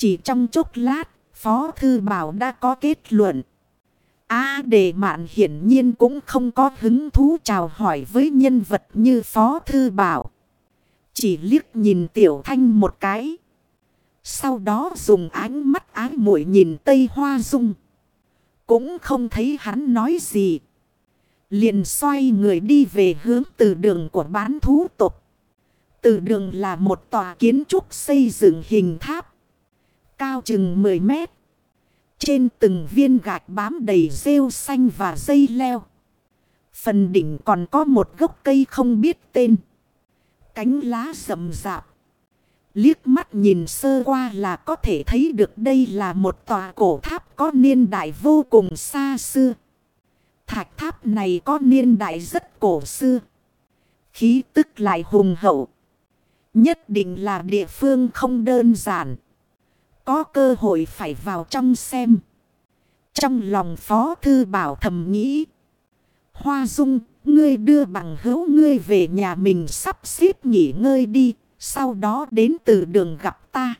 Chỉ trong chốc lát, Phó Thư Bảo đã có kết luận. A đề mạn hiển nhiên cũng không có hứng thú chào hỏi với nhân vật như Phó Thư Bảo. Chỉ liếc nhìn Tiểu Thanh một cái. Sau đó dùng ánh mắt ái muội nhìn Tây Hoa Dung. Cũng không thấy hắn nói gì. Liền xoay người đi về hướng từ đường của bán thú tục. Từ đường là một tòa kiến trúc xây dựng hình tháp. Cao chừng 10 mét. Trên từng viên gạch bám đầy rêu xanh và dây leo. Phần đỉnh còn có một gốc cây không biết tên. Cánh lá rậm rạp. Liếc mắt nhìn sơ qua là có thể thấy được đây là một tòa cổ tháp có niên đại vô cùng xa xưa. Thạch tháp này có niên đại rất cổ xưa. Khí tức lại hùng hậu. Nhất định là địa phương không đơn giản. Có cơ hội phải vào trong xem. Trong lòng Phó Thư Bảo thầm nghĩ. Hoa Dung, ngươi đưa bằng hữu ngươi về nhà mình sắp xếp nghỉ ngơi đi. Sau đó đến từ đường gặp ta.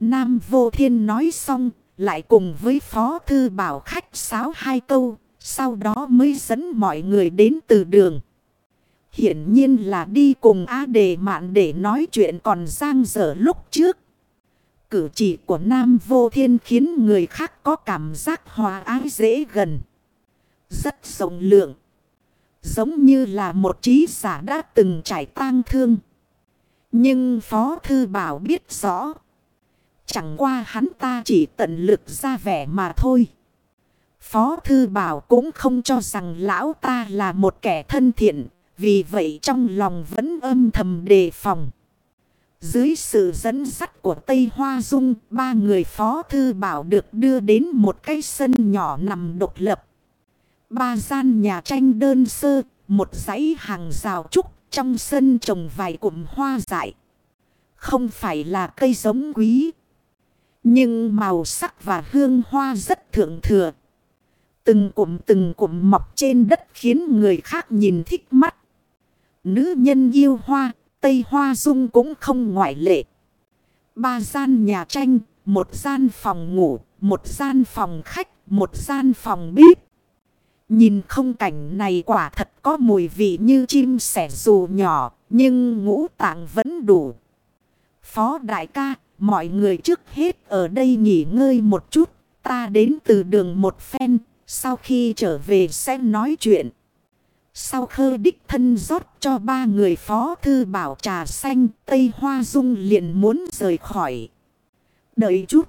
Nam Vô Thiên nói xong, lại cùng với Phó Thư Bảo khách sáo hai câu. Sau đó mới dẫn mọi người đến từ đường. Hiển nhiên là đi cùng A Đề Mạn để nói chuyện còn giang dở lúc trước. Cử chỉ của Nam Vô Thiên khiến người khác có cảm giác hòa ái dễ gần. Rất rộng lượng. Giống như là một trí giả đã từng trải tang thương. Nhưng Phó Thư Bảo biết rõ. Chẳng qua hắn ta chỉ tận lực ra vẻ mà thôi. Phó Thư Bảo cũng không cho rằng lão ta là một kẻ thân thiện. Vì vậy trong lòng vẫn âm thầm đề phòng. Dưới sự dẫn dắt của Tây Hoa Dung, ba người Phó Thư Bảo được đưa đến một cái sân nhỏ nằm độc lập. Ba gian nhà tranh đơn sơ, một dãy hàng rào trúc trong sân trồng vài cụm hoa dại. Không phải là cây giống quý. Nhưng màu sắc và hương hoa rất thượng thừa. Từng cụm từng cụm mọc trên đất khiến người khác nhìn thích mắt. Nữ nhân yêu hoa, Tây Hoa Dung cũng không ngoại lệ. Ba gian nhà tranh, một gian phòng ngủ, một gian phòng khách, một gian phòng bếp. Nhìn không cảnh này quả thật có mùi vị như chim sẻ dù nhỏ, nhưng ngũ tạng vẫn đủ. Phó đại ca, mọi người trước hết ở đây nghỉ ngơi một chút, ta đến từ đường một phen, sau khi trở về sẽ nói chuyện. Sau khơ đích thân rót cho ba người phó thư bảo trà xanh, Tây Hoa Dung liền muốn rời khỏi. Đợi chút.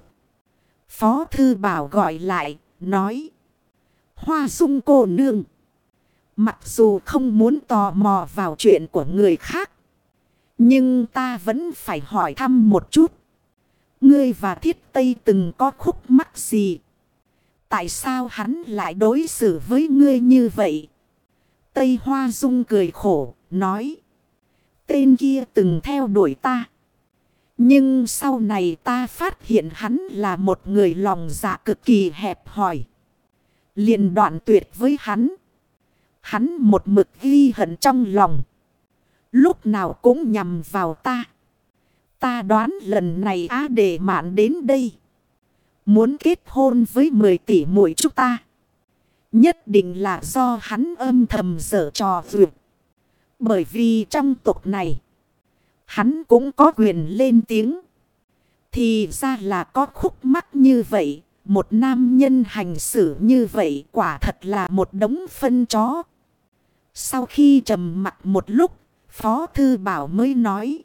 Phó thư bảo gọi lại, nói. Hoa Dung cô nương. Mặc dù không muốn tò mò vào chuyện của người khác. Nhưng ta vẫn phải hỏi thăm một chút. Ngươi và thiết tây từng có khúc mắc gì? Tại sao hắn lại đối xử với ngươi như vậy? Tây Hoa Dung cười khổ, nói. Tên kia từng theo đuổi ta. Nhưng sau này ta phát hiện hắn là một người lòng dạ cực kỳ hẹp hòi. liền đoạn tuyệt với hắn. Hắn một mực ghi hận trong lòng. Lúc nào cũng nhằm vào ta. Ta đoán lần này á để mạn đến đây. Muốn kết hôn với 10 tỷ muội chúng ta. Nhất định là do hắn âm thầm dở trò vượt. Bởi vì trong tục này. Hắn cũng có quyền lên tiếng. Thì ra là có khúc mắc như vậy. Một nam nhân hành xử như vậy quả thật là một đống phân chó. Sau khi trầm mặt một lúc, Phó Thư Bảo mới nói.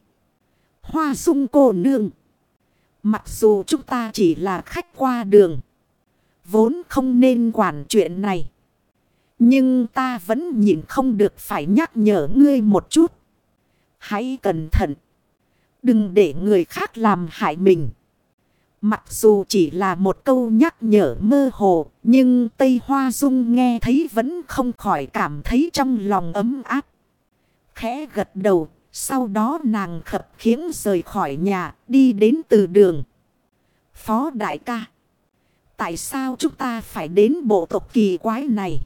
Hoa dung cô nương. Mặc dù chúng ta chỉ là khách qua đường. Vốn không nên quản chuyện này. Nhưng ta vẫn nhìn không được phải nhắc nhở ngươi một chút. Hãy cẩn thận. Đừng để người khác làm hại mình. Mặc dù chỉ là một câu nhắc nhở mơ hồ. Nhưng Tây Hoa Dung nghe thấy vẫn không khỏi cảm thấy trong lòng ấm áp. Khẽ gật đầu. Sau đó nàng khập khiễng rời khỏi nhà, đi đến từ đường. Phó đại ca. Tại sao chúng ta phải đến bộ tộc kỳ quái này?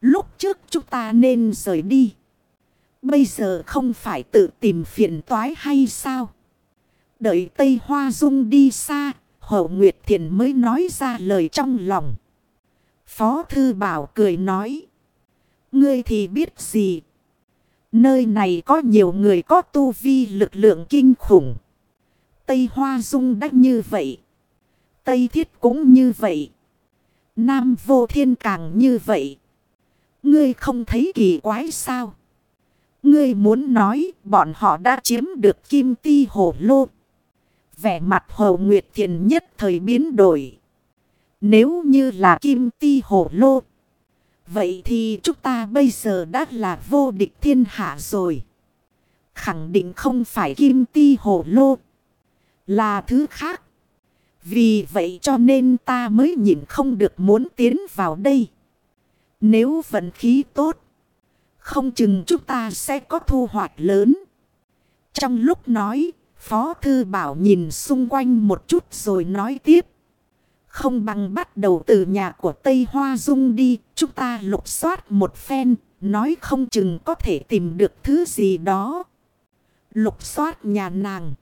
Lúc trước chúng ta nên rời đi. Bây giờ không phải tự tìm phiền toái hay sao? Đợi Tây Hoa Dung đi xa, Hậu Nguyệt Thiền mới nói ra lời trong lòng. Phó Thư Bảo cười nói. Ngươi thì biết gì? Nơi này có nhiều người có tu vi lực lượng kinh khủng. Tây Hoa Dung đắc như vậy. Tây Thiết cũng như vậy. Nam Vô Thiên càng như vậy. Ngươi không thấy kỳ quái sao? Ngươi muốn nói bọn họ đã chiếm được kim ti hổ lô. Vẻ mặt Hồ Nguyệt Thiền nhất thời biến đổi. Nếu như là kim ti hổ lô. Vậy thì chúng ta bây giờ đã là vô địch thiên hạ rồi. Khẳng định không phải kim ti hổ lô. Là thứ khác. Vì vậy cho nên ta mới nhìn không được muốn tiến vào đây. Nếu vận khí tốt. Không chừng chúng ta sẽ có thu hoạch lớn. Trong lúc nói, Phó Thư Bảo nhìn xung quanh một chút rồi nói tiếp. Không bằng bắt đầu từ nhà của Tây Hoa Dung đi, chúng ta lục soát một phen, nói không chừng có thể tìm được thứ gì đó. Lục soát nhà nàng.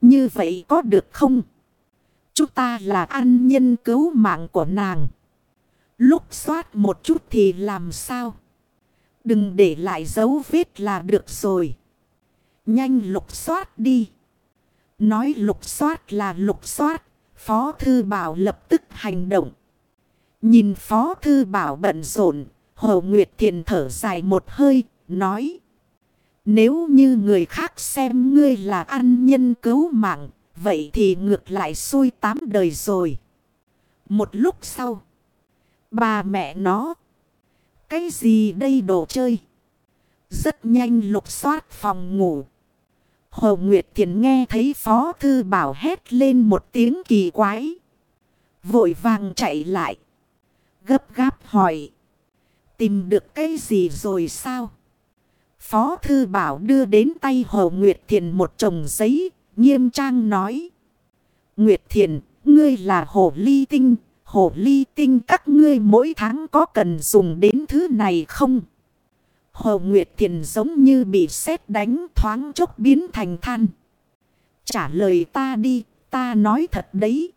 Như vậy có được không? Chúng ta là ăn nhân cứu mạng của nàng. Lúc soát một chút thì làm sao? Đừng để lại dấu vết là được rồi. Nhanh lục soát đi. Nói lục soát là lục soát. Phó Thư Bảo lập tức hành động. Nhìn Phó Thư Bảo bận rộn. Hồ Nguyệt Thiền thở dài một hơi. Nói. Nếu như người khác xem ngươi là ăn nhân cứu mạng. Vậy thì ngược lại xui tám đời rồi. Một lúc sau. Bà mẹ nó. Cái gì đây đồ chơi? Rất nhanh lục soát phòng ngủ. Hồ Nguyệt Thiền nghe thấy Phó Thư Bảo hét lên một tiếng kỳ quái. Vội vàng chạy lại. Gấp gáp hỏi. Tìm được cái gì rồi sao? Phó Thư Bảo đưa đến tay Hồ Nguyệt Thiền một chồng giấy. Nghiêm trang nói. Nguyệt Thiền, ngươi là Hồ Ly Tinh. Hồ Ly Tinh các ngươi mỗi tháng có cần dùng đến thứ này không? Hồ Nguyệt Thiền giống như bị sét đánh thoáng chốc biến thành than. Trả lời ta đi, ta nói thật đấy.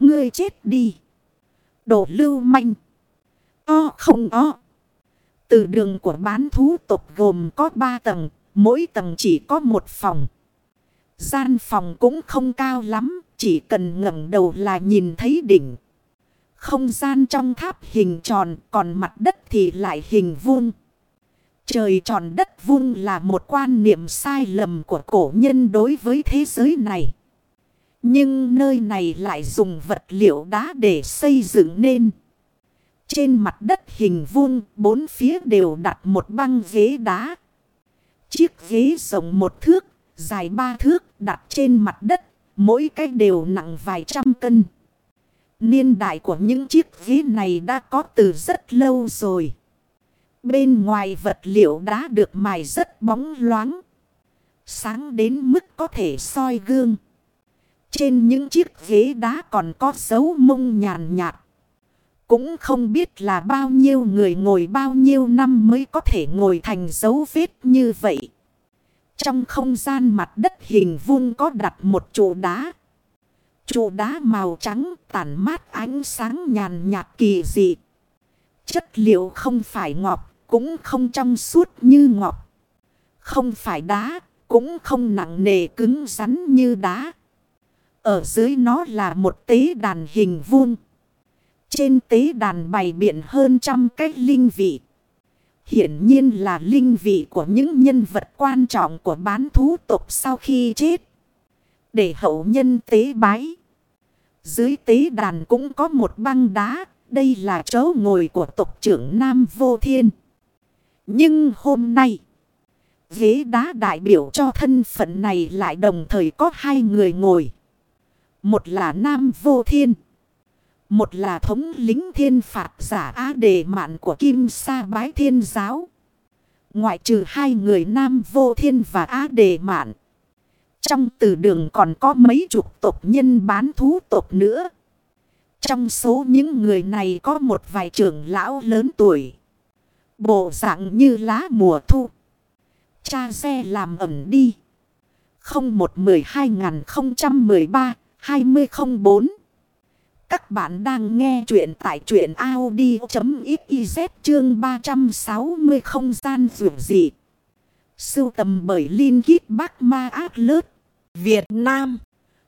Ngươi chết đi. đổ lưu manh. O không o. Từ đường của bán thú tộc gồm có ba tầng, mỗi tầng chỉ có một phòng. Gian phòng cũng không cao lắm, chỉ cần ngẩng đầu là nhìn thấy đỉnh. Không gian trong tháp hình tròn, còn mặt đất thì lại hình vuông. Trời tròn đất vuông là một quan niệm sai lầm của cổ nhân đối với thế giới này. Nhưng nơi này lại dùng vật liệu đá để xây dựng nên. Trên mặt đất hình vuông, bốn phía đều đặt một băng ghế đá. Chiếc ghế rộng một thước, dài ba thước đặt trên mặt đất, mỗi cái đều nặng vài trăm cân. Niên đại của những chiếc ghế này đã có từ rất lâu rồi. Bên ngoài vật liệu đá được mài rất bóng loáng. Sáng đến mức có thể soi gương. Trên những chiếc ghế đá còn có dấu mông nhàn nhạt. Cũng không biết là bao nhiêu người ngồi bao nhiêu năm mới có thể ngồi thành dấu vết như vậy. Trong không gian mặt đất hình vuông có đặt một trụ đá. Trụ đá màu trắng tản mát ánh sáng nhàn nhạt kỳ dị. Chất liệu không phải ngọc, cũng không trong suốt như ngọc. Không phải đá, cũng không nặng nề cứng rắn như đá. Ở dưới nó là một tế đàn hình vuông. Trên tế đàn bày biện hơn trăm cái linh vị. Hiển nhiên là linh vị của những nhân vật quan trọng của bán thú tộc sau khi chết. Để hậu nhân tế bái. Dưới tế đàn cũng có một băng đá. Đây là chỗ ngồi của tộc trưởng Nam Vô Thiên. Nhưng hôm nay, ghế đá đại biểu cho thân phận này lại đồng thời có hai người ngồi. Một là Nam Vô Thiên. Một là thống lính thiên phạt giả á đề mạn của Kim Sa Bái Thiên Giáo. Ngoại trừ hai người Nam Vô Thiên và Á Đề Mạn. Trong từ đường còn có mấy chục tộc nhân bán thú tộc nữa. Trong số những người này có một vài trưởng lão lớn tuổi. Bộ dạng như lá mùa thu. Cha xe làm ẩm đi. 01-12-2013-2004 các bạn đang nghe chuyện tại chuyện Audi.xyz chương 360 không gian rượu dị. Sưu tầm bởi Linh Kít bắc Ma Ác Lớt, Việt Nam.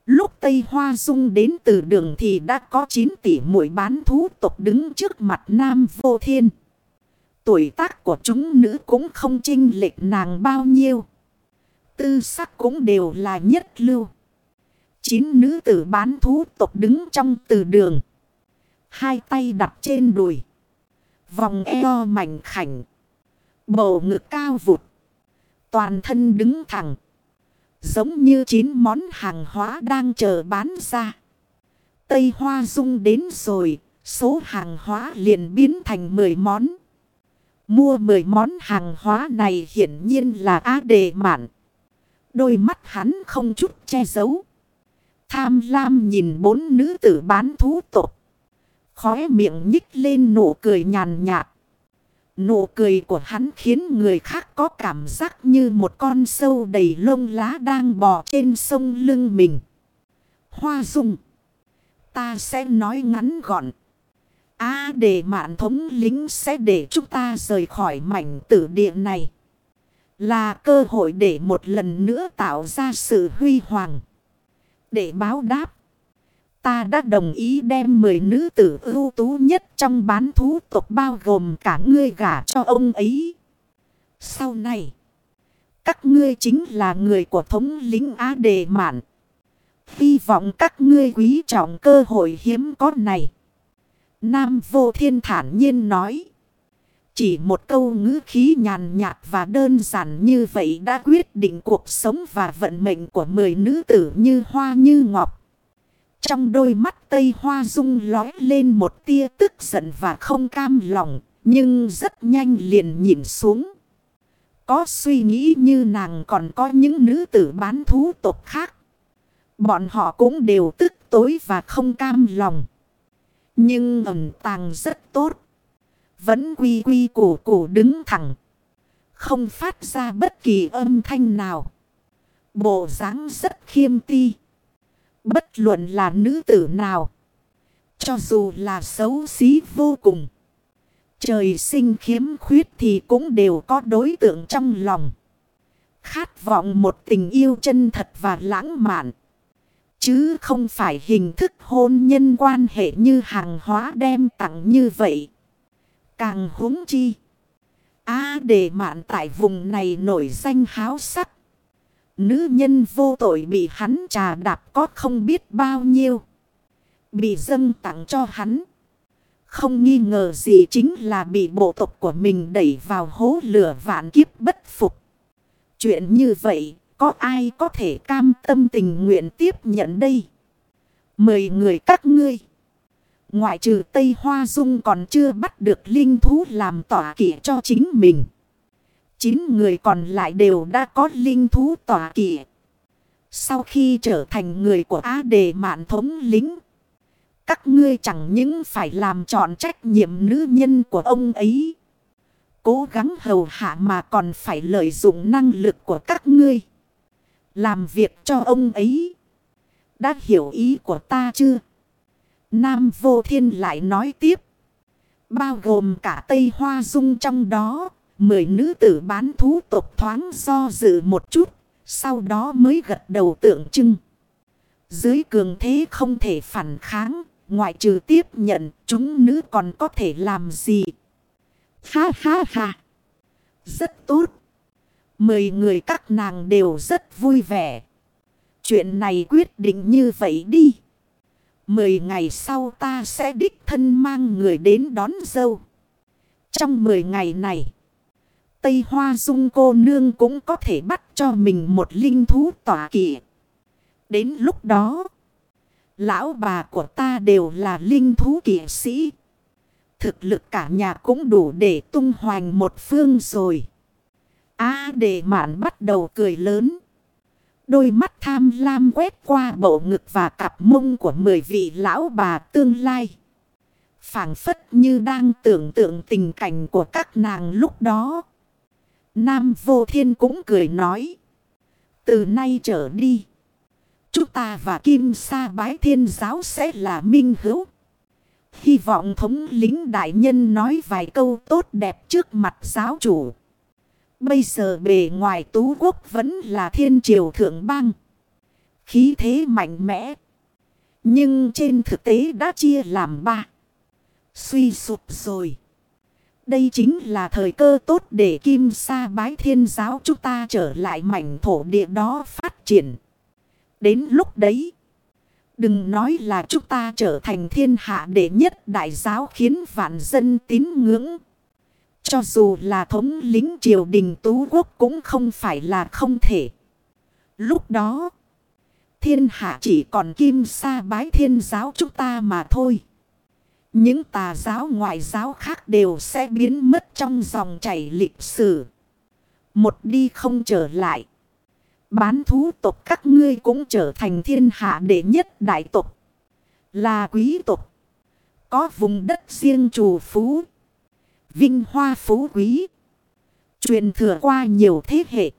Lúc Tây Hoa Dung đến từ đường thì đã có 9 tỷ mũi bán thú tộc đứng trước mặt Nam Vô Thiên. Tuổi tác của chúng nữ cũng không chinh lệch nàng bao nhiêu. Tư sắc cũng đều là nhất lưu. Chín nữ tử bán thú tộc đứng trong từ đường. Hai tay đặt trên đùi. Vòng eo mảnh khảnh. Bầu ngực cao vụt. Toàn thân đứng thẳng. Giống như chín món hàng hóa đang chờ bán ra. Tây Hoa Dung đến rồi. Số hàng hóa liền biến thành 10 món. Mua 10 món hàng hóa này hiển nhiên là á đề mạn. Đôi mắt hắn không chút che giấu. Tham lam nhìn bốn nữ tử bán thú tộc. Khóe miệng nhích lên nụ cười nhàn nhạt. Nụ cười của hắn khiến người khác có cảm giác như một con sâu đầy lông lá đang bò trên sông lưng mình. Hoa dung. Ta sẽ nói ngắn gọn. A để mạn thống lính sẽ để chúng ta rời khỏi mảnh tử địa này. Là cơ hội để một lần nữa tạo ra sự huy hoàng. Để báo đáp. Ta đã đồng ý đem 10 nữ tử ưu tú nhất trong bán thú tộc bao gồm cả ngươi gả cho ông ấy. Sau này, các ngươi chính là người của thống lính Á Đề Mạn. Hy vọng các ngươi quý trọng cơ hội hiếm có này. Nam vô thiên thản nhiên nói. Chỉ một câu ngữ khí nhàn nhạt và đơn giản như vậy đã quyết định cuộc sống và vận mệnh của mười nữ tử như hoa như ngọc. Trong đôi mắt Tây Hoa Dung lói lên một tia tức giận và không cam lòng, nhưng rất nhanh liền nhìn xuống. Có suy nghĩ như nàng còn có những nữ tử bán thú tộc khác. Bọn họ cũng đều tức tối và không cam lòng. Nhưng ẩn tàng rất tốt. Vẫn quy quy củ củ đứng thẳng. Không phát ra bất kỳ âm thanh nào. Bộ dáng rất khiêm ti. Bất luận là nữ tử nào. Cho dù là xấu xí vô cùng. Trời sinh khiếm khuyết thì cũng đều có đối tượng trong lòng. Khát vọng một tình yêu chân thật và lãng mạn. Chứ không phải hình thức hôn nhân quan hệ như hàng hóa đem tặng như vậy. Càng húng chi. a để mạn tại vùng này nổi danh háo sắc. Nữ nhân vô tội bị hắn trà đạp có không biết bao nhiêu. Bị dâng tặng cho hắn. Không nghi ngờ gì chính là bị bộ tộc của mình đẩy vào hố lửa vạn kiếp bất phục. Chuyện như vậy, có ai có thể cam tâm tình nguyện tiếp nhận đây? Mời người các ngươi. Ngoại trừ Tây Hoa Dung còn chưa bắt được linh thú làm tỏa kỵ cho chính mình. Chín người còn lại đều đã có linh thú tỏa kỵ. Sau khi trở thành người của Á Đề Mạn thống lính. Các ngươi chẳng những phải làm trọn trách nhiệm nữ nhân của ông ấy. Cố gắng hầu hạ mà còn phải lợi dụng năng lực của các ngươi. Làm việc cho ông ấy. Đã hiểu ý của ta chưa? Nam vô thiên lại nói tiếp. Bao gồm cả Tây Hoa Dung trong đó. Mười nữ tử bán thú tộc thoáng do dự một chút. Sau đó mới gật đầu tượng trưng. Dưới cường thế không thể phản kháng. Ngoại trừ tiếp nhận, chúng nữ còn có thể làm gì. Ha ha ha. Rất tốt. Mười người các nàng đều rất vui vẻ. Chuyện này quyết định như vậy đi. Mười ngày sau ta sẽ đích thân mang người đến đón dâu. Trong mười ngày này, Tây Hoa Dung cô nương cũng có thể bắt cho mình một linh thú tỏa kỵ. Đến lúc đó, lão bà của ta đều là linh thú kỵ sĩ. Thực lực cả nhà cũng đủ để tung hoành một phương rồi. A à, để mạn bắt đầu cười lớn. Đôi mắt tham lam quét qua bộ ngực và cặp mông của mười vị lão bà tương lai. phảng phất như đang tưởng tượng tình cảnh của các nàng lúc đó. Nam vô thiên cũng cười nói. Từ nay trở đi. Chúng ta và Kim Sa Bái Thiên Giáo sẽ là minh hữu. Hy vọng thống lính đại nhân nói vài câu tốt đẹp trước mặt giáo chủ. Bây giờ bề ngoài tú quốc vẫn là thiên triều thượng bang. Khí thế mạnh mẽ. Nhưng trên thực tế đã chia làm ba. Suy sụp rồi. Đây chính là thời cơ tốt để kim sa bái thiên giáo chúng ta trở lại mảnh thổ địa đó phát triển. Đến lúc đấy. Đừng nói là chúng ta trở thành thiên hạ đệ nhất đại giáo khiến vạn dân tín ngưỡng. Cho dù là thống lính triều đình tú quốc cũng không phải là không thể. Lúc đó, thiên hạ chỉ còn kim sa bái thiên giáo chúng ta mà thôi. Những tà giáo ngoại giáo khác đều sẽ biến mất trong dòng chảy lịch sử. Một đi không trở lại. Bán thú tộc các ngươi cũng trở thành thiên hạ đệ nhất đại tộc. Là quý tộc. Có vùng đất riêng chủ phú. Vinh hoa phú quý. Truyền thừa qua nhiều thế hệ.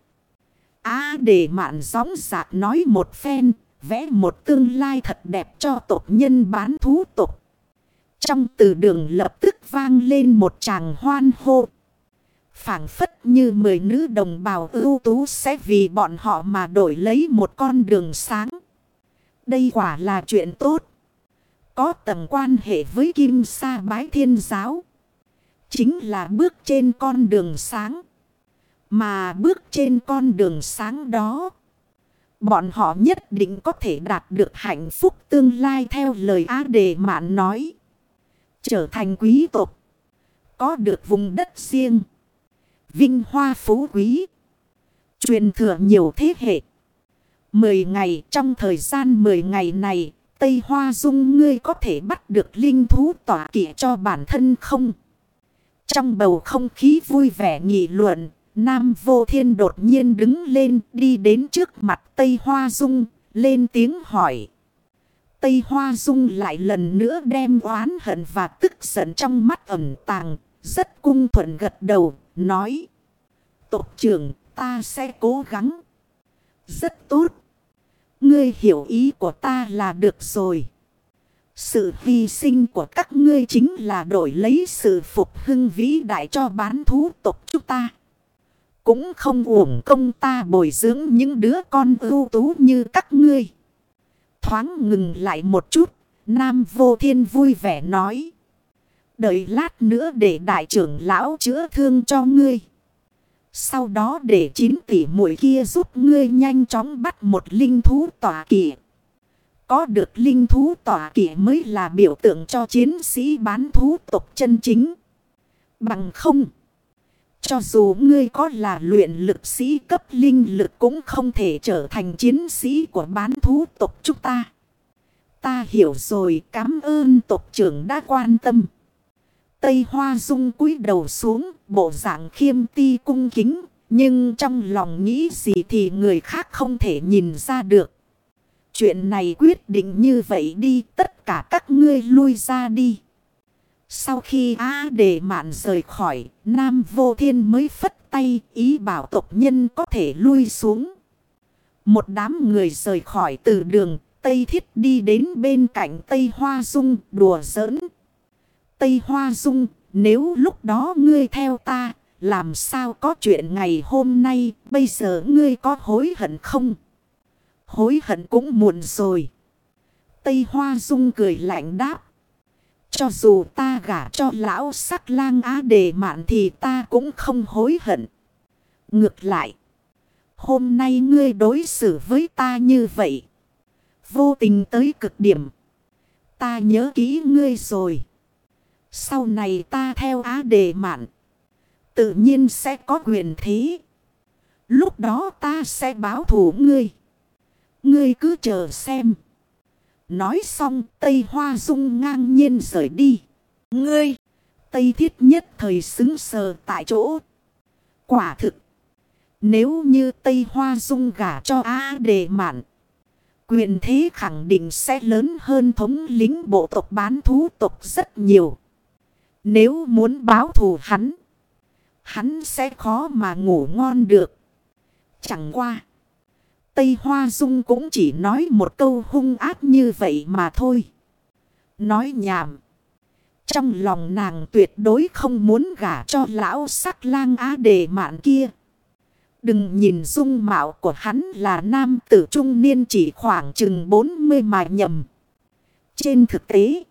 Á để mạn gióng giạc nói một phen. Vẽ một tương lai thật đẹp cho tộc nhân bán thú tộc. Trong từ đường lập tức vang lên một tràng hoan hô phảng phất như mười nữ đồng bào ưu tú sẽ vì bọn họ mà đổi lấy một con đường sáng. Đây quả là chuyện tốt. Có tầm quan hệ với Kim Sa Bái Thiên Giáo. Chính là bước trên con đường sáng. Mà bước trên con đường sáng đó. Bọn họ nhất định có thể đạt được hạnh phúc tương lai theo lời Á Đề Mạn nói. Trở thành quý tộc. Có được vùng đất riêng. Vinh hoa phú quý. Truyền thừa nhiều thế hệ. Mười ngày, trong thời gian mười ngày này. Tây Hoa Dung ngươi có thể bắt được linh thú tỏa kỵ cho bản thân không? Trong bầu không khí vui vẻ nghị luận. Nam Vô Thiên đột nhiên đứng lên đi đến trước mặt Tây Hoa Dung. Lên tiếng hỏi. Tây Hoa Dung lại lần nữa đem oán hận và tức giận trong mắt ẩn tàng. Rất cung thuận gật đầu, nói. Tộc trưởng, ta sẽ cố gắng. Rất tốt. Ngươi hiểu ý của ta là được rồi. Sự hy sinh của các ngươi chính là đổi lấy sự phục hưng vĩ đại cho bán thú tộc chúng ta. Cũng không uổng công ta bồi dưỡng những đứa con ưu tú như các ngươi. Thoáng ngừng lại một chút, Nam Vô Thiên vui vẻ nói. Đợi lát nữa để đại trưởng lão chữa thương cho ngươi. Sau đó để chín tỷ mũi kia giúp ngươi nhanh chóng bắt một linh thú tỏa kỵ. Có được linh thú tỏa kỷ mới là biểu tượng cho chiến sĩ bán thú tộc chân chính. Bằng không. Cho dù ngươi có là luyện lực sĩ cấp linh lực cũng không thể trở thành chiến sĩ của bán thú tộc chúng ta. Ta hiểu rồi cảm ơn tộc trưởng đã quan tâm. Tây Hoa Dung cúi đầu xuống, bộ dạng khiêm ti cung kính, nhưng trong lòng nghĩ gì thì người khác không thể nhìn ra được. Chuyện này quyết định như vậy đi, tất cả các ngươi lui ra đi. Sau khi a Đề Mạn rời khỏi, Nam Vô Thiên mới phất tay ý bảo tộc nhân có thể lui xuống. Một đám người rời khỏi từ đường, Tây Thiết đi đến bên cạnh Tây Hoa Dung đùa giỡn Tây Hoa Dung, nếu lúc đó ngươi theo ta, làm sao có chuyện ngày hôm nay, bây giờ ngươi có hối hận không? Hối hận cũng muộn rồi. Tây Hoa Dung cười lạnh đáp. Cho dù ta gả cho lão sắc lang á đề mạn thì ta cũng không hối hận. Ngược lại. Hôm nay ngươi đối xử với ta như vậy. Vô tình tới cực điểm. Ta nhớ kỹ ngươi rồi. Sau này ta theo á đề mạn. Tự nhiên sẽ có quyền thế. Lúc đó ta sẽ báo thủ ngươi. Ngươi cứ chờ xem. Nói xong Tây Hoa Dung ngang nhiên rời đi. Ngươi. Tây Thiết nhất thời xứng sờ tại chỗ. Quả thực. Nếu như Tây Hoa Dung gả cho A đề mạn. Quyền thế khẳng định sẽ lớn hơn thống lính bộ tộc bán thú tộc rất nhiều. Nếu muốn báo thù hắn, hắn sẽ khó mà ngủ ngon được. Chẳng qua. Tây Hoa Dung cũng chỉ nói một câu hung ác như vậy mà thôi. Nói nhảm. Trong lòng nàng tuyệt đối không muốn gả cho lão sắc lang á đề mạn kia. Đừng nhìn dung mạo của hắn là nam tử trung niên chỉ khoảng chừng 40 mà nhầm. Trên thực tế,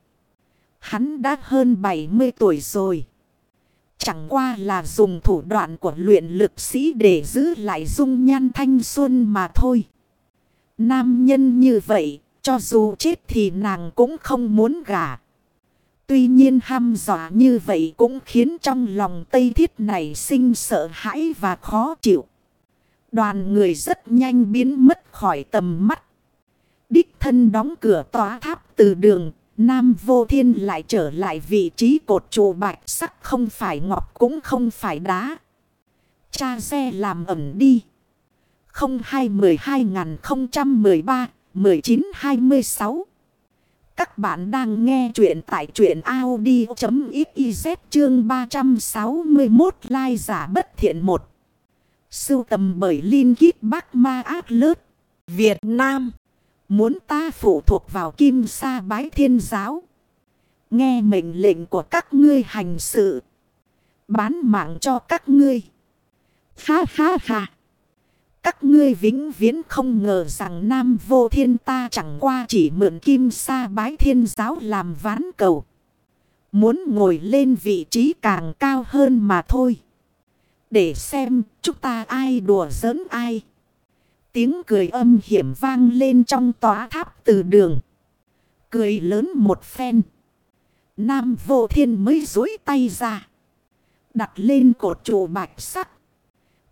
hắn đã hơn 70 tuổi rồi. Chẳng qua là dùng thủ đoạn của luyện lực sĩ để giữ lại dung nhan thanh xuân mà thôi. Nam nhân như vậy, cho dù chết thì nàng cũng không muốn gả. Tuy nhiên ham dọa như vậy cũng khiến trong lòng Tây Thiết này sinh sợ hãi và khó chịu. Đoàn người rất nhanh biến mất khỏi tầm mắt. Đích thân đóng cửa tòa tháp từ đường. Nam vô thiên lại trở lại vị trí cột trụ bạch sắc không phải ngọc cũng không phải đá. Cha xe làm ẩm đi. 0212-013-1926 Các bạn đang nghe chuyện tại chuyện Audi.xyz chương 361 lai giả bất thiện một Sưu tầm bởi Linh Kít Bắc Ma Át Lớt. Việt Nam. Muốn ta phụ thuộc vào Kim Sa Bái Thiên Giáo. Nghe mệnh lệnh của các ngươi hành sự. Bán mạng cho các ngươi. Ha ha ha. Các ngươi vĩnh viễn không ngờ rằng Nam Vô Thiên ta chẳng qua chỉ mượn Kim Sa Bái Thiên Giáo làm ván cầu. Muốn ngồi lên vị trí càng cao hơn mà thôi. Để xem, chúng ta ai đùa giỡn ai. Tiếng cười âm hiểm vang lên trong tòa tháp từ đường. Cười lớn một phen. Nam vô thiên mới dối tay ra. Đặt lên cột trụ bạch sắc.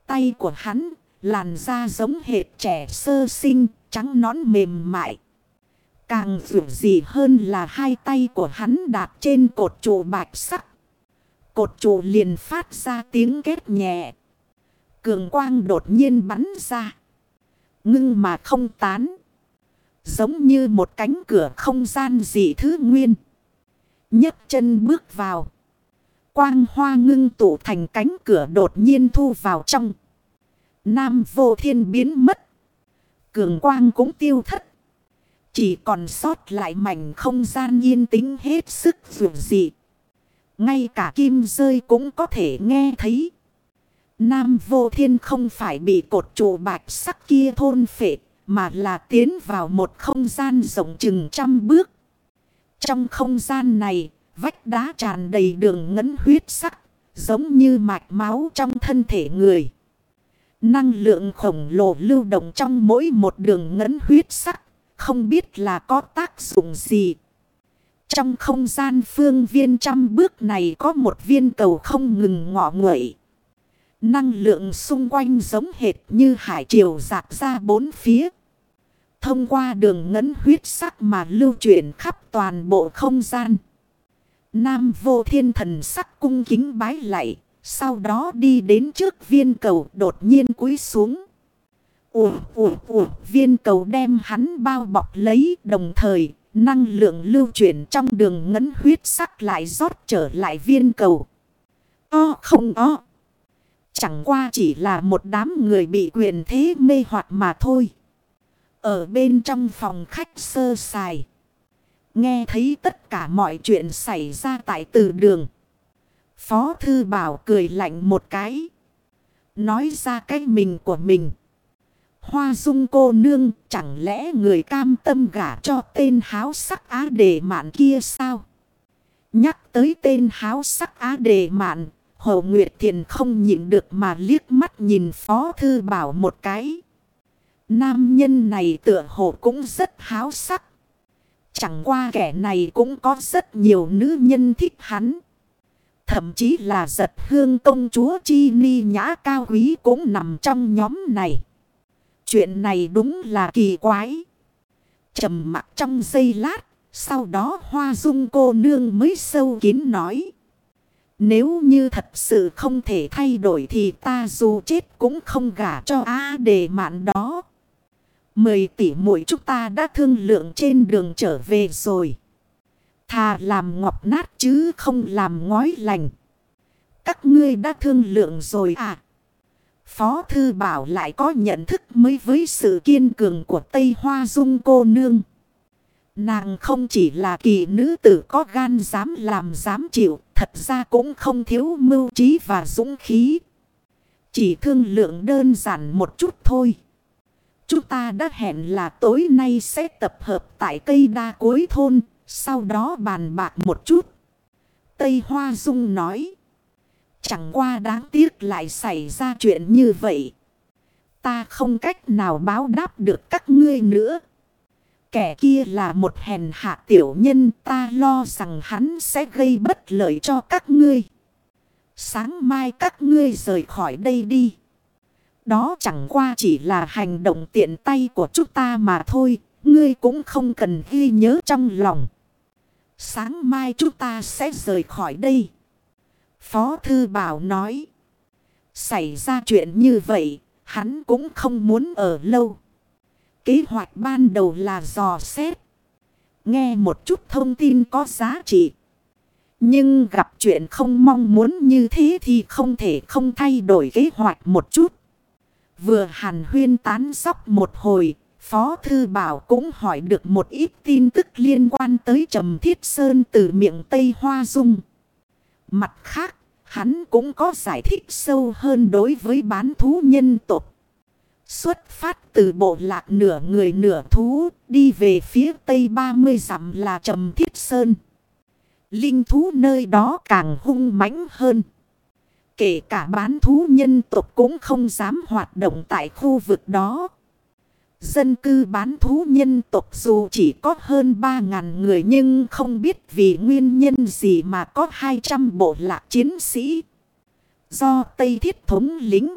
Tay của hắn làn da giống hệt trẻ sơ sinh, trắng nón mềm mại. Càng dù gì hơn là hai tay của hắn đạp trên cột trụ bạch sắc. Cột trụ liền phát ra tiếng kết nhẹ. Cường quang đột nhiên bắn ra. Ngưng mà không tán. Giống như một cánh cửa không gian dị thứ nguyên. nhấc chân bước vào. Quang hoa ngưng tụ thành cánh cửa đột nhiên thu vào trong. Nam vô thiên biến mất. Cường quang cũng tiêu thất. Chỉ còn sót lại mảnh không gian yên tĩnh hết sức dù dị. Ngay cả kim rơi cũng có thể nghe thấy. Nam vô thiên không phải bị cột trụ bạch sắc kia thôn phệ, mà là tiến vào một không gian rộng chừng trăm bước. Trong không gian này, vách đá tràn đầy đường ngấn huyết sắc, giống như mạch máu trong thân thể người. Năng lượng khổng lồ lưu động trong mỗi một đường ngấn huyết sắc, không biết là có tác dụng gì. Trong không gian phương viên trăm bước này có một viên cầu không ngừng ngọ nguậy. Năng lượng xung quanh giống hệt như hải triều dạt ra bốn phía. Thông qua đường ngấn huyết sắc mà lưu chuyển khắp toàn bộ không gian. Nam vô thiên thần sắc cung kính bái lạy. Sau đó đi đến trước viên cầu đột nhiên cúi xuống. Ủa, ủa, ủa, viên cầu đem hắn bao bọc lấy đồng thời năng lượng lưu chuyển trong đường ngấn huyết sắc lại rót trở lại viên cầu. O không o. Chẳng qua chỉ là một đám người bị quyền thế mê hoặc mà thôi. Ở bên trong phòng khách sơ sài. Nghe thấy tất cả mọi chuyện xảy ra tại từ đường. Phó thư bảo cười lạnh một cái. Nói ra cái mình của mình. Hoa dung cô nương chẳng lẽ người cam tâm gả cho tên háo sắc á đề mạn kia sao? Nhắc tới tên háo sắc á đề mạn, Hồ Nguyệt Thiền không nhịn được mà liếc mắt nhìn Phó Thư Bảo một cái. Nam nhân này tựa hồ cũng rất háo sắc. Chẳng qua kẻ này cũng có rất nhiều nữ nhân thích hắn. Thậm chí là giật hương công chúa Chi Ni Nhã Cao Quý cũng nằm trong nhóm này. Chuyện này đúng là kỳ quái. trầm mặt trong giây lát. Sau đó hoa dung cô nương mới sâu kín nói. Nếu như thật sự không thể thay đổi thì ta dù chết cũng không gả cho A đề mạn đó. Mười tỷ muội chúng ta đã thương lượng trên đường trở về rồi. Thà làm ngọc nát chứ không làm ngói lành. Các ngươi đã thương lượng rồi à? Phó Thư Bảo lại có nhận thức mới với sự kiên cường của Tây Hoa Dung cô nương. Nàng không chỉ là kỳ nữ tử có gan dám làm dám chịu, thật ra cũng không thiếu mưu trí và dũng khí. Chỉ thương lượng đơn giản một chút thôi. Chúng ta đã hẹn là tối nay sẽ tập hợp tại cây đa cuối thôn, sau đó bàn bạc một chút. Tây Hoa Dung nói. Chẳng qua đáng tiếc lại xảy ra chuyện như vậy. Ta không cách nào báo đáp được các ngươi nữa. Kẻ kia là một hèn hạ tiểu nhân ta lo rằng hắn sẽ gây bất lợi cho các ngươi. Sáng mai các ngươi rời khỏi đây đi. Đó chẳng qua chỉ là hành động tiện tay của chúng ta mà thôi. Ngươi cũng không cần ghi nhớ trong lòng. Sáng mai chúng ta sẽ rời khỏi đây. Phó Thư Bảo nói. Xảy ra chuyện như vậy, hắn cũng không muốn ở lâu. Kế hoạch ban đầu là dò xét. Nghe một chút thông tin có giá trị. Nhưng gặp chuyện không mong muốn như thế thì không thể không thay đổi kế hoạch một chút. Vừa hàn huyên tán sóc một hồi, Phó Thư Bảo cũng hỏi được một ít tin tức liên quan tới Trầm Thiết Sơn từ miệng Tây Hoa Dung. Mặt khác, hắn cũng có giải thích sâu hơn đối với bán thú nhân tộc. Xuất phát từ bộ lạc nửa người nửa thú, đi về phía tây 30 dặm là Trầm Thiết Sơn. Linh thú nơi đó càng hung mãnh hơn. Kể cả bán thú nhân tộc cũng không dám hoạt động tại khu vực đó. Dân cư bán thú nhân tộc dù chỉ có hơn 3.000 người nhưng không biết vì nguyên nhân gì mà có 200 bộ lạc chiến sĩ. Do Tây Thiết thống lính.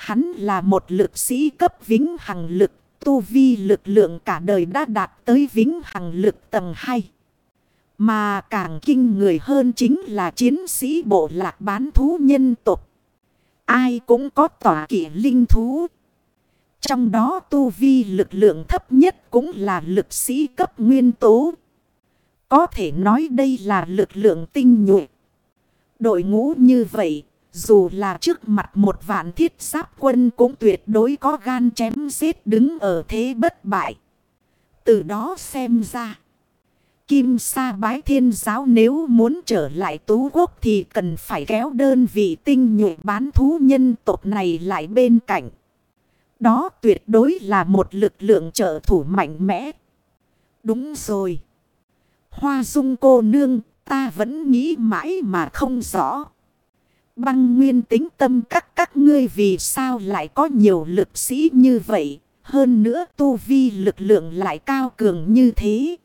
Hắn là một lực sĩ cấp vĩnh hằng lực. Tu vi lực lượng cả đời đã đạt tới vĩnh hằng lực tầng 2. Mà càng kinh người hơn chính là chiến sĩ bộ lạc bán thú nhân tộc. Ai cũng có tỏa kỷ linh thú. Trong đó tu vi lực lượng thấp nhất cũng là lực sĩ cấp nguyên tố. Có thể nói đây là lực lượng tinh nhuệ. Đội ngũ như vậy, dù là trước mặt một vạn thiết giáp quân cũng tuyệt đối có gan chém giết đứng ở thế bất bại. Từ đó xem ra, Kim Sa Bái Thiên Giáo nếu muốn trở lại Tú Quốc thì cần phải kéo đơn vị tinh nhuệ bán thú nhân tộc này lại bên cạnh. Đó tuyệt đối là một lực lượng trợ thủ mạnh mẽ. Đúng rồi. Hoa dung cô nương ta vẫn nghĩ mãi mà không rõ. Băng nguyên tính tâm các các ngươi vì sao lại có nhiều lực sĩ như vậy. Hơn nữa tu vi lực lượng lại cao cường như thế.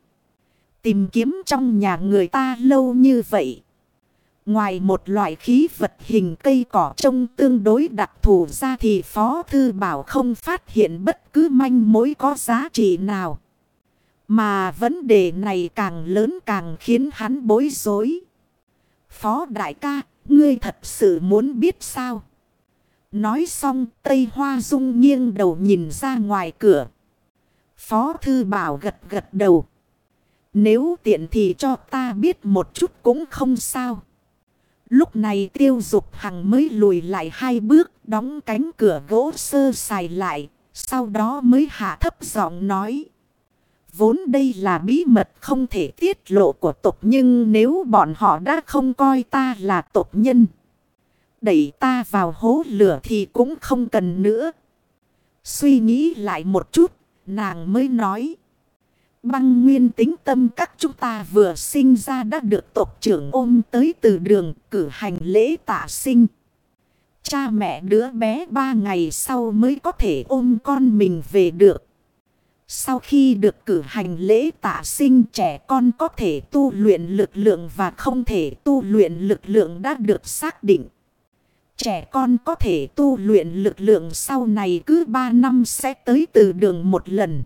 Tìm kiếm trong nhà người ta lâu như vậy. Ngoài một loại khí vật hình cây cỏ trông tương đối đặc thù ra thì Phó Thư Bảo không phát hiện bất cứ manh mối có giá trị nào. Mà vấn đề này càng lớn càng khiến hắn bối rối. Phó Đại ca, ngươi thật sự muốn biết sao? Nói xong, Tây Hoa Dung nghiêng đầu nhìn ra ngoài cửa. Phó Thư Bảo gật gật đầu. Nếu tiện thì cho ta biết một chút cũng không sao. Lúc này tiêu dục hằng mới lùi lại hai bước, đóng cánh cửa gỗ sơ xài lại. Sau đó mới hạ thấp giọng nói. Vốn đây là bí mật không thể tiết lộ của tộc nhưng nếu bọn họ đã không coi ta là tộc nhân. Đẩy ta vào hố lửa thì cũng không cần nữa. Suy nghĩ lại một chút, nàng mới nói. Băng nguyên tính tâm các chúng ta vừa sinh ra đã được tộc trưởng ôm tới từ đường cử hành lễ tạ sinh. Cha mẹ đứa bé ba ngày sau mới có thể ôm con mình về được. Sau khi được cử hành lễ tạ sinh trẻ con có thể tu luyện lực lượng và không thể tu luyện lực lượng đã được xác định. Trẻ con có thể tu luyện lực lượng sau này cứ 3 năm sẽ tới từ đường một lần.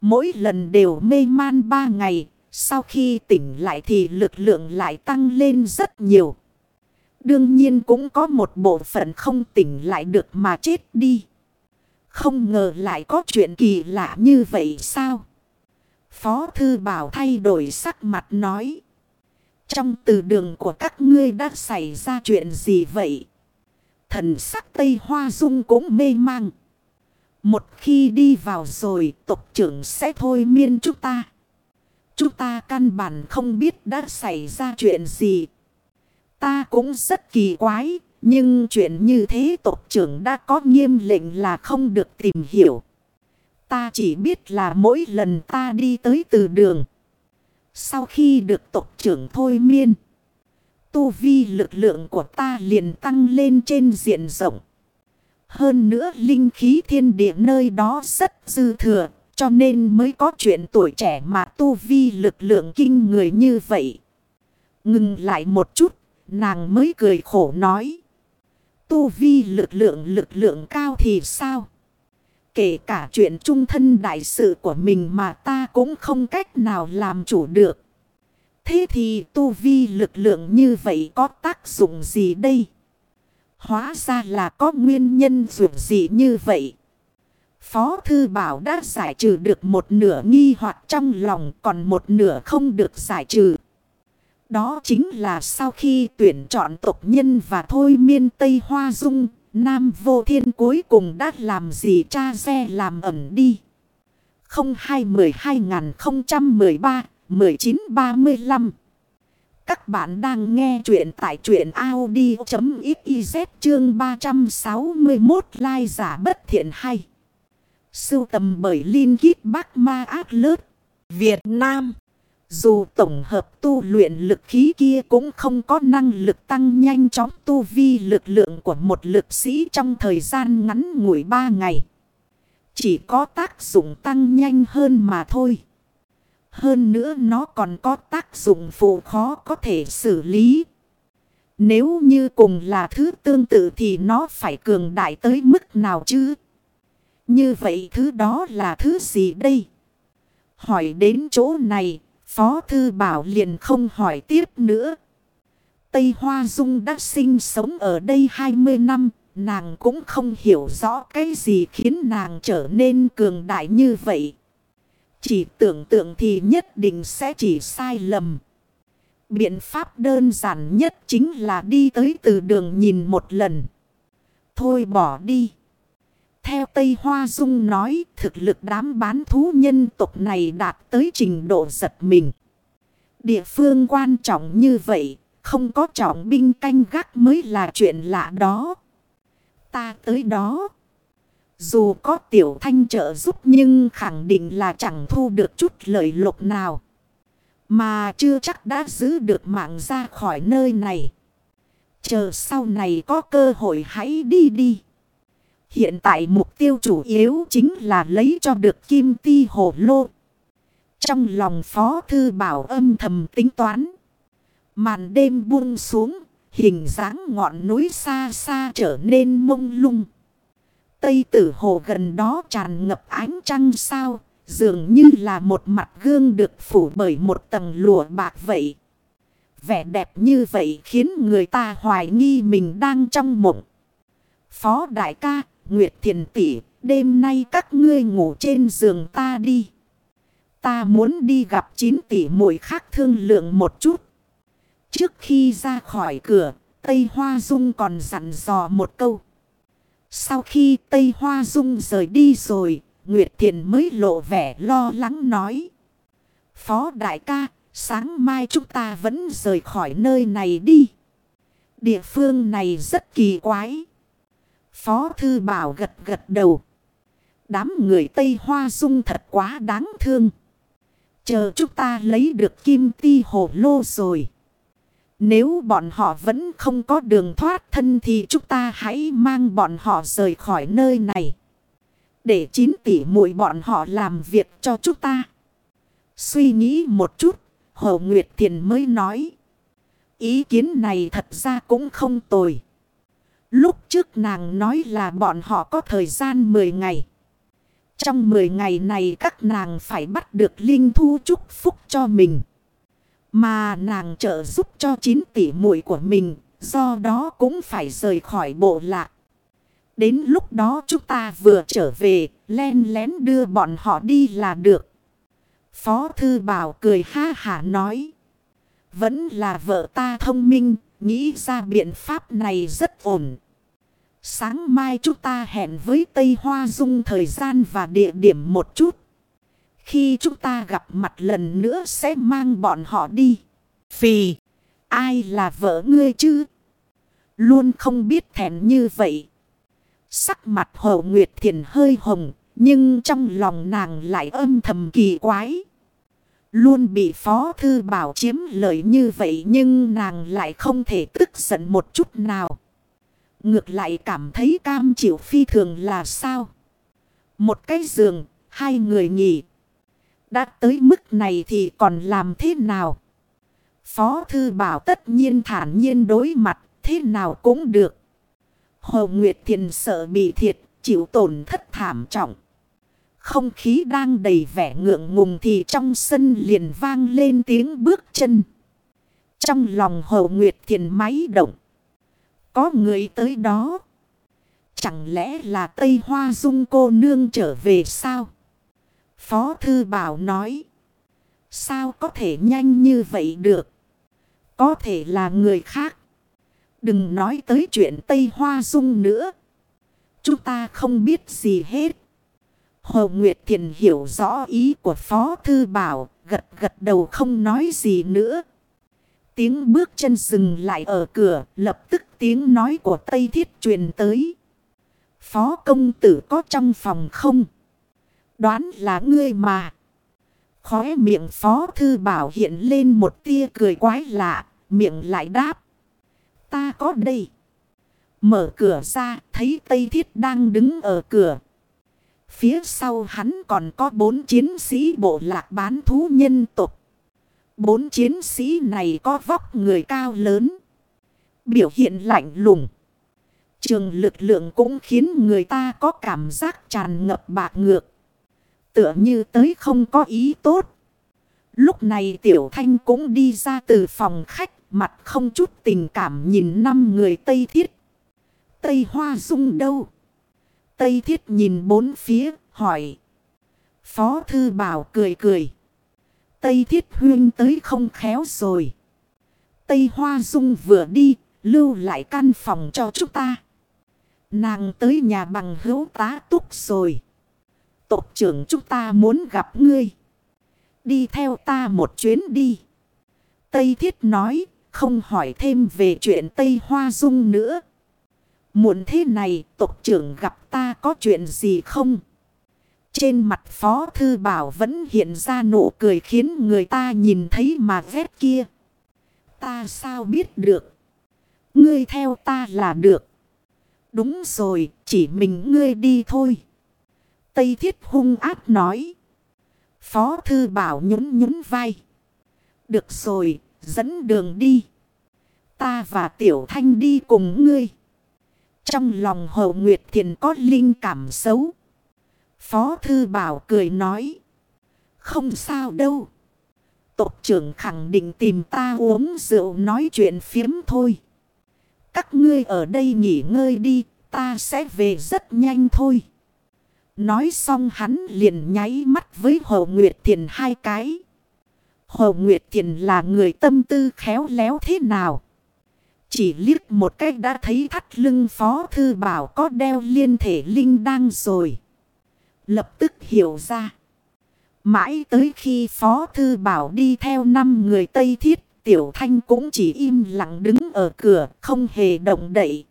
Mỗi lần đều mê man 3 ngày, sau khi tỉnh lại thì lực lượng lại tăng lên rất nhiều. Đương nhiên cũng có một bộ phận không tỉnh lại được mà chết đi. Không ngờ lại có chuyện kỳ lạ như vậy sao? Phó Thư Bảo thay đổi sắc mặt nói. Trong từ đường của các ngươi đã xảy ra chuyện gì vậy? Thần sắc Tây Hoa Dung cũng mê mang. Một khi đi vào rồi, tộc trưởng sẽ thôi miên chúng ta. Chúng ta căn bản không biết đã xảy ra chuyện gì. Ta cũng rất kỳ quái. Nhưng chuyện như thế tộc trưởng đã có nghiêm lệnh là không được tìm hiểu. Ta chỉ biết là mỗi lần ta đi tới từ đường. Sau khi được tộc trưởng thôi miên. Tu vi lực lượng của ta liền tăng lên trên diện rộng. Hơn nữa linh khí thiên địa nơi đó rất dư thừa. Cho nên mới có chuyện tuổi trẻ mà tu vi lực lượng kinh người như vậy. Ngừng lại một chút, nàng mới cười khổ nói. Tu vi lực lượng lực lượng cao thì sao? Kể cả chuyện trung thân đại sự của mình mà ta cũng không cách nào làm chủ được. Thế thì tu vi lực lượng như vậy có tác dụng gì đây? Hóa ra là có nguyên nhân dù gì như vậy. Phó Thư Bảo đã giải trừ được một nửa nghi hoặc trong lòng, còn một nửa không được giải trừ. Đó chính là sau khi tuyển chọn tộc nhân và thôi miên Tây Hoa Dung, Nam Vô Thiên cuối cùng đã làm gì cha xe làm ẩn đi. 02-12-013-1935 Các bạn đang nghe chuyện tại chuyện Audi.xyz chương 361 lai giả bất thiện hay. Sưu tầm bởi Linh Kít Bắc Ma Át Lớt, Việt Nam. Dù tổng hợp tu luyện lực khí kia cũng không có năng lực tăng nhanh chóng tu vi lực lượng của một lực sĩ trong thời gian ngắn ngủi ba ngày. Chỉ có tác dụng tăng nhanh hơn mà thôi. Hơn nữa nó còn có tác dụng phụ khó có thể xử lý. Nếu như cùng là thứ tương tự thì nó phải cường đại tới mức nào chứ? Như vậy thứ đó là thứ gì đây? Hỏi đến chỗ này, Phó Thư Bảo liền không hỏi tiếp nữa. Tây Hoa Dung đã sinh sống ở đây 20 năm, nàng cũng không hiểu rõ cái gì khiến nàng trở nên cường đại như vậy. Chỉ tưởng tượng thì nhất định sẽ chỉ sai lầm. Biện pháp đơn giản nhất chính là đi tới từ đường nhìn một lần. Thôi bỏ đi. Theo Tây Hoa Dung nói, thực lực đám bán thú nhân tộc này đạt tới trình độ giật mình. Địa phương quan trọng như vậy, không có trọng binh canh gác mới là chuyện lạ đó. Ta tới đó. Dù có tiểu thanh trợ giúp nhưng khẳng định là chẳng thu được chút lợi lộc nào. Mà chưa chắc đã giữ được mạng ra khỏi nơi này. Chờ sau này có cơ hội hãy đi đi. Hiện tại mục tiêu chủ yếu chính là lấy cho được kim ti Hổ lô. Trong lòng phó thư bảo âm thầm tính toán. Màn đêm buông xuống, hình dáng ngọn núi xa xa trở nên mông lung. Tây tử hồ gần đó tràn ngập ánh trăng sao, dường như là một mặt gương được phủ bởi một tầng lụa bạc vậy. Vẻ đẹp như vậy khiến người ta hoài nghi mình đang trong mộng. Phó đại ca, Nguyệt Thiền Tỷ, đêm nay các ngươi ngủ trên giường ta đi. Ta muốn đi gặp chín tỷ muội khác thương lượng một chút. Trước khi ra khỏi cửa, Tây Hoa Dung còn dặn dò một câu. Sau khi Tây Hoa Dung rời đi rồi, Nguyệt Thiền mới lộ vẻ lo lắng nói. Phó đại ca, sáng mai chúng ta vẫn rời khỏi nơi này đi. Địa phương này rất kỳ quái. Phó Thư Bảo gật gật đầu. Đám người Tây Hoa Dung thật quá đáng thương. Chờ chúng ta lấy được kim ti hổ lô rồi. Nếu bọn họ vẫn không có đường thoát thân thì chúng ta hãy mang bọn họ rời khỏi nơi này. Để 9 tỷ muội bọn họ làm việc cho chúng ta. Suy nghĩ một chút, Hồ Nguyệt Thiền mới nói. Ý kiến này thật ra cũng không tồi. Lúc trước nàng nói là bọn họ có thời gian 10 ngày. Trong 10 ngày này các nàng phải bắt được Linh Thu chúc phúc cho mình. Mà nàng trợ giúp cho 9 tỷ muội của mình, do đó cũng phải rời khỏi bộ lạc. Đến lúc đó chúng ta vừa trở về, len lén đưa bọn họ đi là được. Phó Thư Bảo cười ha hả nói. Vẫn là vợ ta thông minh, nghĩ ra biện pháp này rất ổn. Sáng mai chúng ta hẹn với Tây Hoa Dung thời gian và địa điểm một chút. Khi chúng ta gặp mặt lần nữa sẽ mang bọn họ đi. Phì, ai là vợ ngươi chứ? Luôn không biết thèm như vậy. Sắc mặt Hồ Nguyệt Thiền hơi hồng, nhưng trong lòng nàng lại âm thầm kỳ quái. Luôn bị Phó Thư Bảo chiếm lợi như vậy nhưng nàng lại không thể tức giận một chút nào. Ngược lại cảm thấy cam chịu phi thường là sao? Một cái giường, hai người nghỉ. Đã tới mức này thì còn làm thế nào? Phó Thư Bảo tất nhiên thản nhiên đối mặt, thế nào cũng được. Hồ Nguyệt Thiền sợ bị thiệt, chịu tổn thất thảm trọng. Không khí đang đầy vẻ ngượng ngùng thì trong sân liền vang lên tiếng bước chân. Trong lòng Hồ Nguyệt Thiền máy động. Có người tới đó. Chẳng lẽ là Tây Hoa Dung cô nương trở về sao? Phó Thư Bảo nói. Sao có thể nhanh như vậy được? Có thể là người khác. Đừng nói tới chuyện Tây Hoa Dung nữa. Chúng ta không biết gì hết. Hồ Nguyệt Thiền hiểu rõ ý của Phó Thư Bảo, gật gật đầu không nói gì nữa. Tiếng bước chân dừng lại ở cửa, lập tức tiếng nói của Tây Thiết truyền tới. Phó công tử có trong phòng không? Đoán là ngươi mà. Khóe miệng Phó Thư Bảo hiện lên một tia cười quái lạ, miệng lại đáp. Ta có đây. Mở cửa ra, thấy Tây Thiết đang đứng ở cửa. Phía sau hắn còn có bốn chiến sĩ bộ lạc bán thú nhân tục. Bốn chiến sĩ này có vóc người cao lớn. Biểu hiện lạnh lùng. Trường lực lượng cũng khiến người ta có cảm giác tràn ngập bạc ngược. Tựa như tới không có ý tốt. Lúc này Tiểu Thanh cũng đi ra từ phòng khách. Mặt không chút tình cảm nhìn năm người Tây Thiết. Tây Hoa Dung đâu? Tây Thiết nhìn bốn phía, hỏi. Phó Thư Bảo cười cười. Tây Thiết Huyên tới không khéo rồi. Tây Hoa Dung vừa đi, lưu lại căn phòng cho chúng ta. Nàng tới nhà bằng hữu tá túc rồi. Tộc trưởng chúng ta muốn gặp ngươi. Đi theo ta một chuyến đi. Tây Thiết nói, không hỏi thêm về chuyện Tây Hoa Dung nữa. Muộn thế này, tộc trưởng gặp ta có chuyện gì không? Trên mặt Phó Thư Bảo vẫn hiện ra nụ cười khiến người ta nhìn thấy mà ghét kia. Ta sao biết được? Ngươi theo ta là được. Đúng rồi, chỉ mình ngươi đi thôi. Tây Thiết hung ác nói. Phó Thư Bảo nhún nhún vai. Được rồi, dẫn đường đi. Ta và Tiểu Thanh đi cùng ngươi. Trong lòng Hồ Nguyệt Thiền có linh cảm xấu. Phó Thư Bảo cười nói. Không sao đâu. Tộc trưởng khẳng định tìm ta uống rượu nói chuyện phiếm thôi. Các ngươi ở đây nghỉ ngơi đi, ta sẽ về rất nhanh thôi. Nói xong hắn liền nháy mắt với Hồ Nguyệt Thiền hai cái. Hồ Nguyệt Thiền là người tâm tư khéo léo thế nào? Chỉ liếc một cách đã thấy thắt lưng Phó Thư Bảo có đeo liên thể linh đăng rồi. Lập tức hiểu ra. Mãi tới khi Phó Thư Bảo đi theo năm người Tây Thiết, Tiểu Thanh cũng chỉ im lặng đứng ở cửa, không hề động đậy.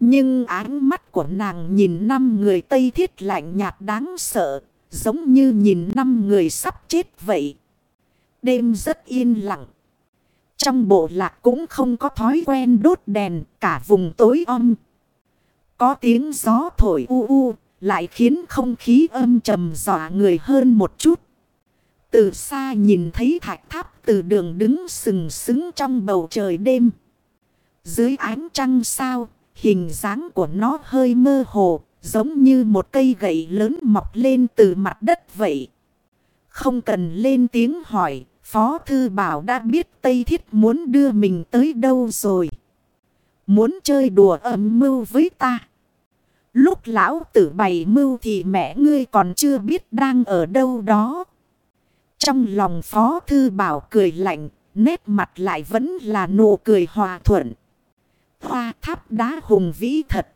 Nhưng ánh mắt của nàng nhìn năm người Tây Thiết lạnh nhạt đáng sợ, giống như nhìn năm người sắp chết vậy. Đêm rất yên lặng. Trong bộ lạc cũng không có thói quen đốt đèn, cả vùng tối om. Có tiếng gió thổi u u, lại khiến không khí âm trầm dọa người hơn một chút. Từ xa nhìn thấy thạch tháp từ đường đứng sừng sững trong bầu trời đêm. Dưới ánh trăng sao, hình dáng của nó hơi mơ hồ, giống như một cây gậy lớn mọc lên từ mặt đất vậy. Không cần lên tiếng hỏi, Phó Thư Bảo đã biết Tây Thiết muốn đưa mình tới đâu rồi. Muốn chơi đùa ấm mưu với ta. Lúc lão tử bày mưu thì mẹ ngươi còn chưa biết đang ở đâu đó. Trong lòng Phó Thư Bảo cười lạnh, nét mặt lại vẫn là nụ cười hòa thuận. Hoa tháp đá hùng vĩ thật.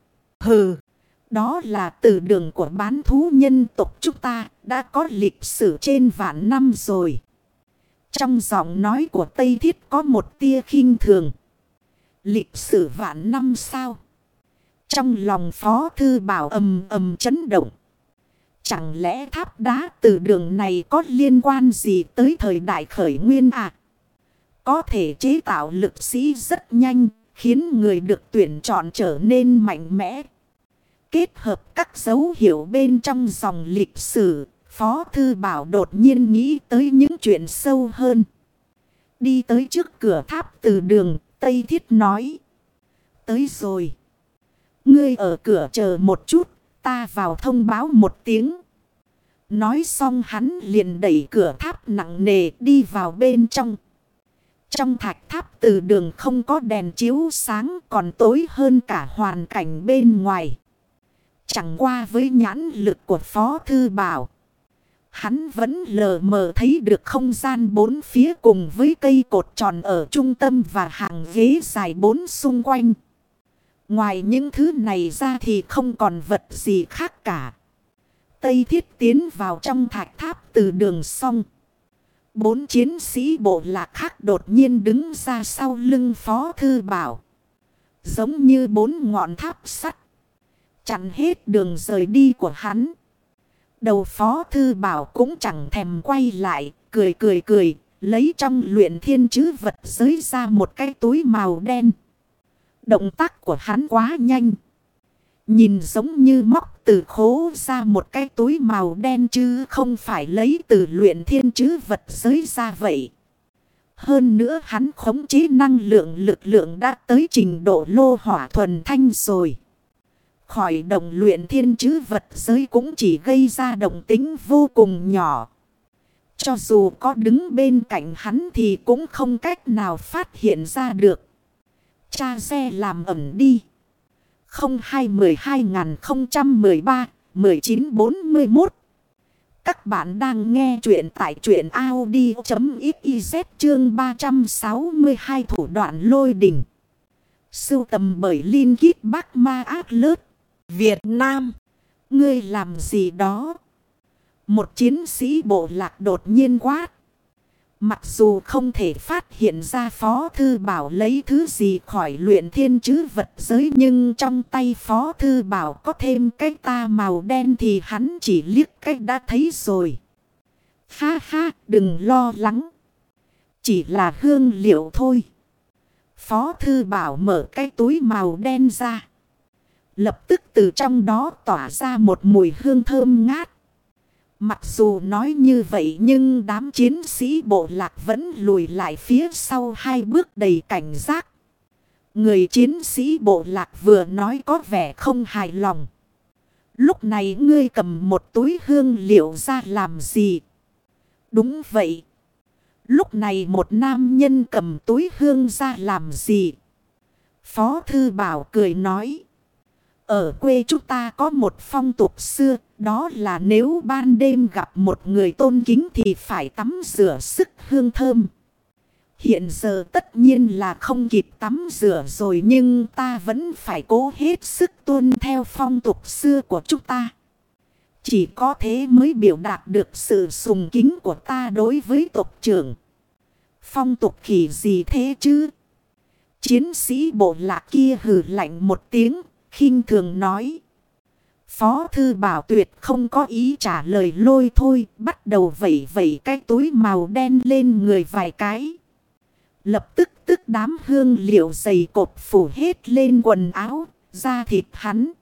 Hừ. Đó là từ đường của bán thú nhân tộc chúng ta đã có lịch sử trên vạn năm rồi. Trong giọng nói của Tây Thiết có một tia khinh thường. Lịch sử vạn năm sao? Trong lòng Phó Thư Bảo ầm ầm chấn động. Chẳng lẽ tháp đá từ đường này có liên quan gì tới thời đại khởi nguyên à? Có thể chế tạo lực sĩ rất nhanh, khiến người được tuyển chọn trở nên mạnh mẽ. Kết hợp các dấu hiệu bên trong dòng lịch sử, Phó Thư Bảo đột nhiên nghĩ tới những chuyện sâu hơn. Đi tới trước cửa tháp từ đường, Tây Thiết nói. Tới rồi. Ngươi ở cửa chờ một chút, ta vào thông báo một tiếng. Nói xong hắn liền đẩy cửa tháp nặng nề đi vào bên trong. Trong thạch tháp từ đường không có đèn chiếu sáng còn tối hơn cả hoàn cảnh bên ngoài. Chẳng qua với nhãn lực của Phó Thư Bảo. Hắn vẫn lờ mờ thấy được không gian bốn phía cùng với cây cột tròn ở trung tâm và hàng ghế dài bốn xung quanh. Ngoài những thứ này ra thì không còn vật gì khác cả. Tây thiết tiến vào trong thạch tháp từ đường song. Bốn chiến sĩ bộ lạc khác đột nhiên đứng ra sau lưng phó thư bảo. Giống như bốn ngọn tháp sắt. Chặn hết đường rời đi của hắn. Đầu phó thư bảo cũng chẳng thèm quay lại. Cười cười cười. Lấy trong luyện thiên chứ vật giới ra một cái túi màu đen. Động tác của hắn quá nhanh. Nhìn giống như móc từ khố ra một cái túi màu đen chứ không phải lấy từ luyện thiên chứ vật giới ra vậy. Hơn nữa hắn khống chế năng lượng lực lượng đã tới trình độ lô hỏa thuần thanh rồi. Khỏi đồng luyện thiên chứ vật giới cũng chỉ gây ra động tính vô cùng nhỏ. Cho dù có đứng bên cạnh hắn thì cũng không cách nào phát hiện ra được. Cha xe làm ẩm đi. 0212-013-1941 Các bạn đang nghe chuyện tại chuyện Audi.xyz chương 362 thủ đoạn lôi đỉnh. Sưu tầm bởi Linh Kít Bắc Ma ác Lớt. Việt Nam. Ngươi làm gì đó? Một chiến sĩ bộ lạc đột nhiên quát. Mặc dù không thể phát hiện ra Phó Thư Bảo lấy thứ gì khỏi luyện thiên chứ vật giới nhưng trong tay Phó Thư Bảo có thêm cái ta màu đen thì hắn chỉ liếc cách đã thấy rồi. Ha ha, đừng lo lắng. Chỉ là hương liệu thôi. Phó Thư Bảo mở cái túi màu đen ra. Lập tức từ trong đó tỏa ra một mùi hương thơm ngát. Mặc dù nói như vậy nhưng đám chiến sĩ bộ lạc vẫn lùi lại phía sau hai bước đầy cảnh giác. Người chiến sĩ bộ lạc vừa nói có vẻ không hài lòng. Lúc này ngươi cầm một túi hương liệu ra làm gì? Đúng vậy. Lúc này một nam nhân cầm túi hương ra làm gì? Phó thư bảo cười nói. Ở quê chúng ta có một phong tục xưa, đó là nếu ban đêm gặp một người tôn kính thì phải tắm rửa sức hương thơm. Hiện giờ tất nhiên là không kịp tắm rửa rồi nhưng ta vẫn phải cố hết sức tuân theo phong tục xưa của chúng ta. Chỉ có thế mới biểu đạt được sự sùng kính của ta đối với tộc trưởng. Phong tục khỉ gì thế chứ? Chiến sĩ bộ lạc kia hừ lạnh một tiếng khinh thường nói. Phó thư bảo tuyệt không có ý trả lời lôi thôi, bắt đầu vẩy vẩy cái túi màu đen lên người vài cái. Lập tức tức đám hương liệu dày cột phủ hết lên quần áo, da thịt hắn.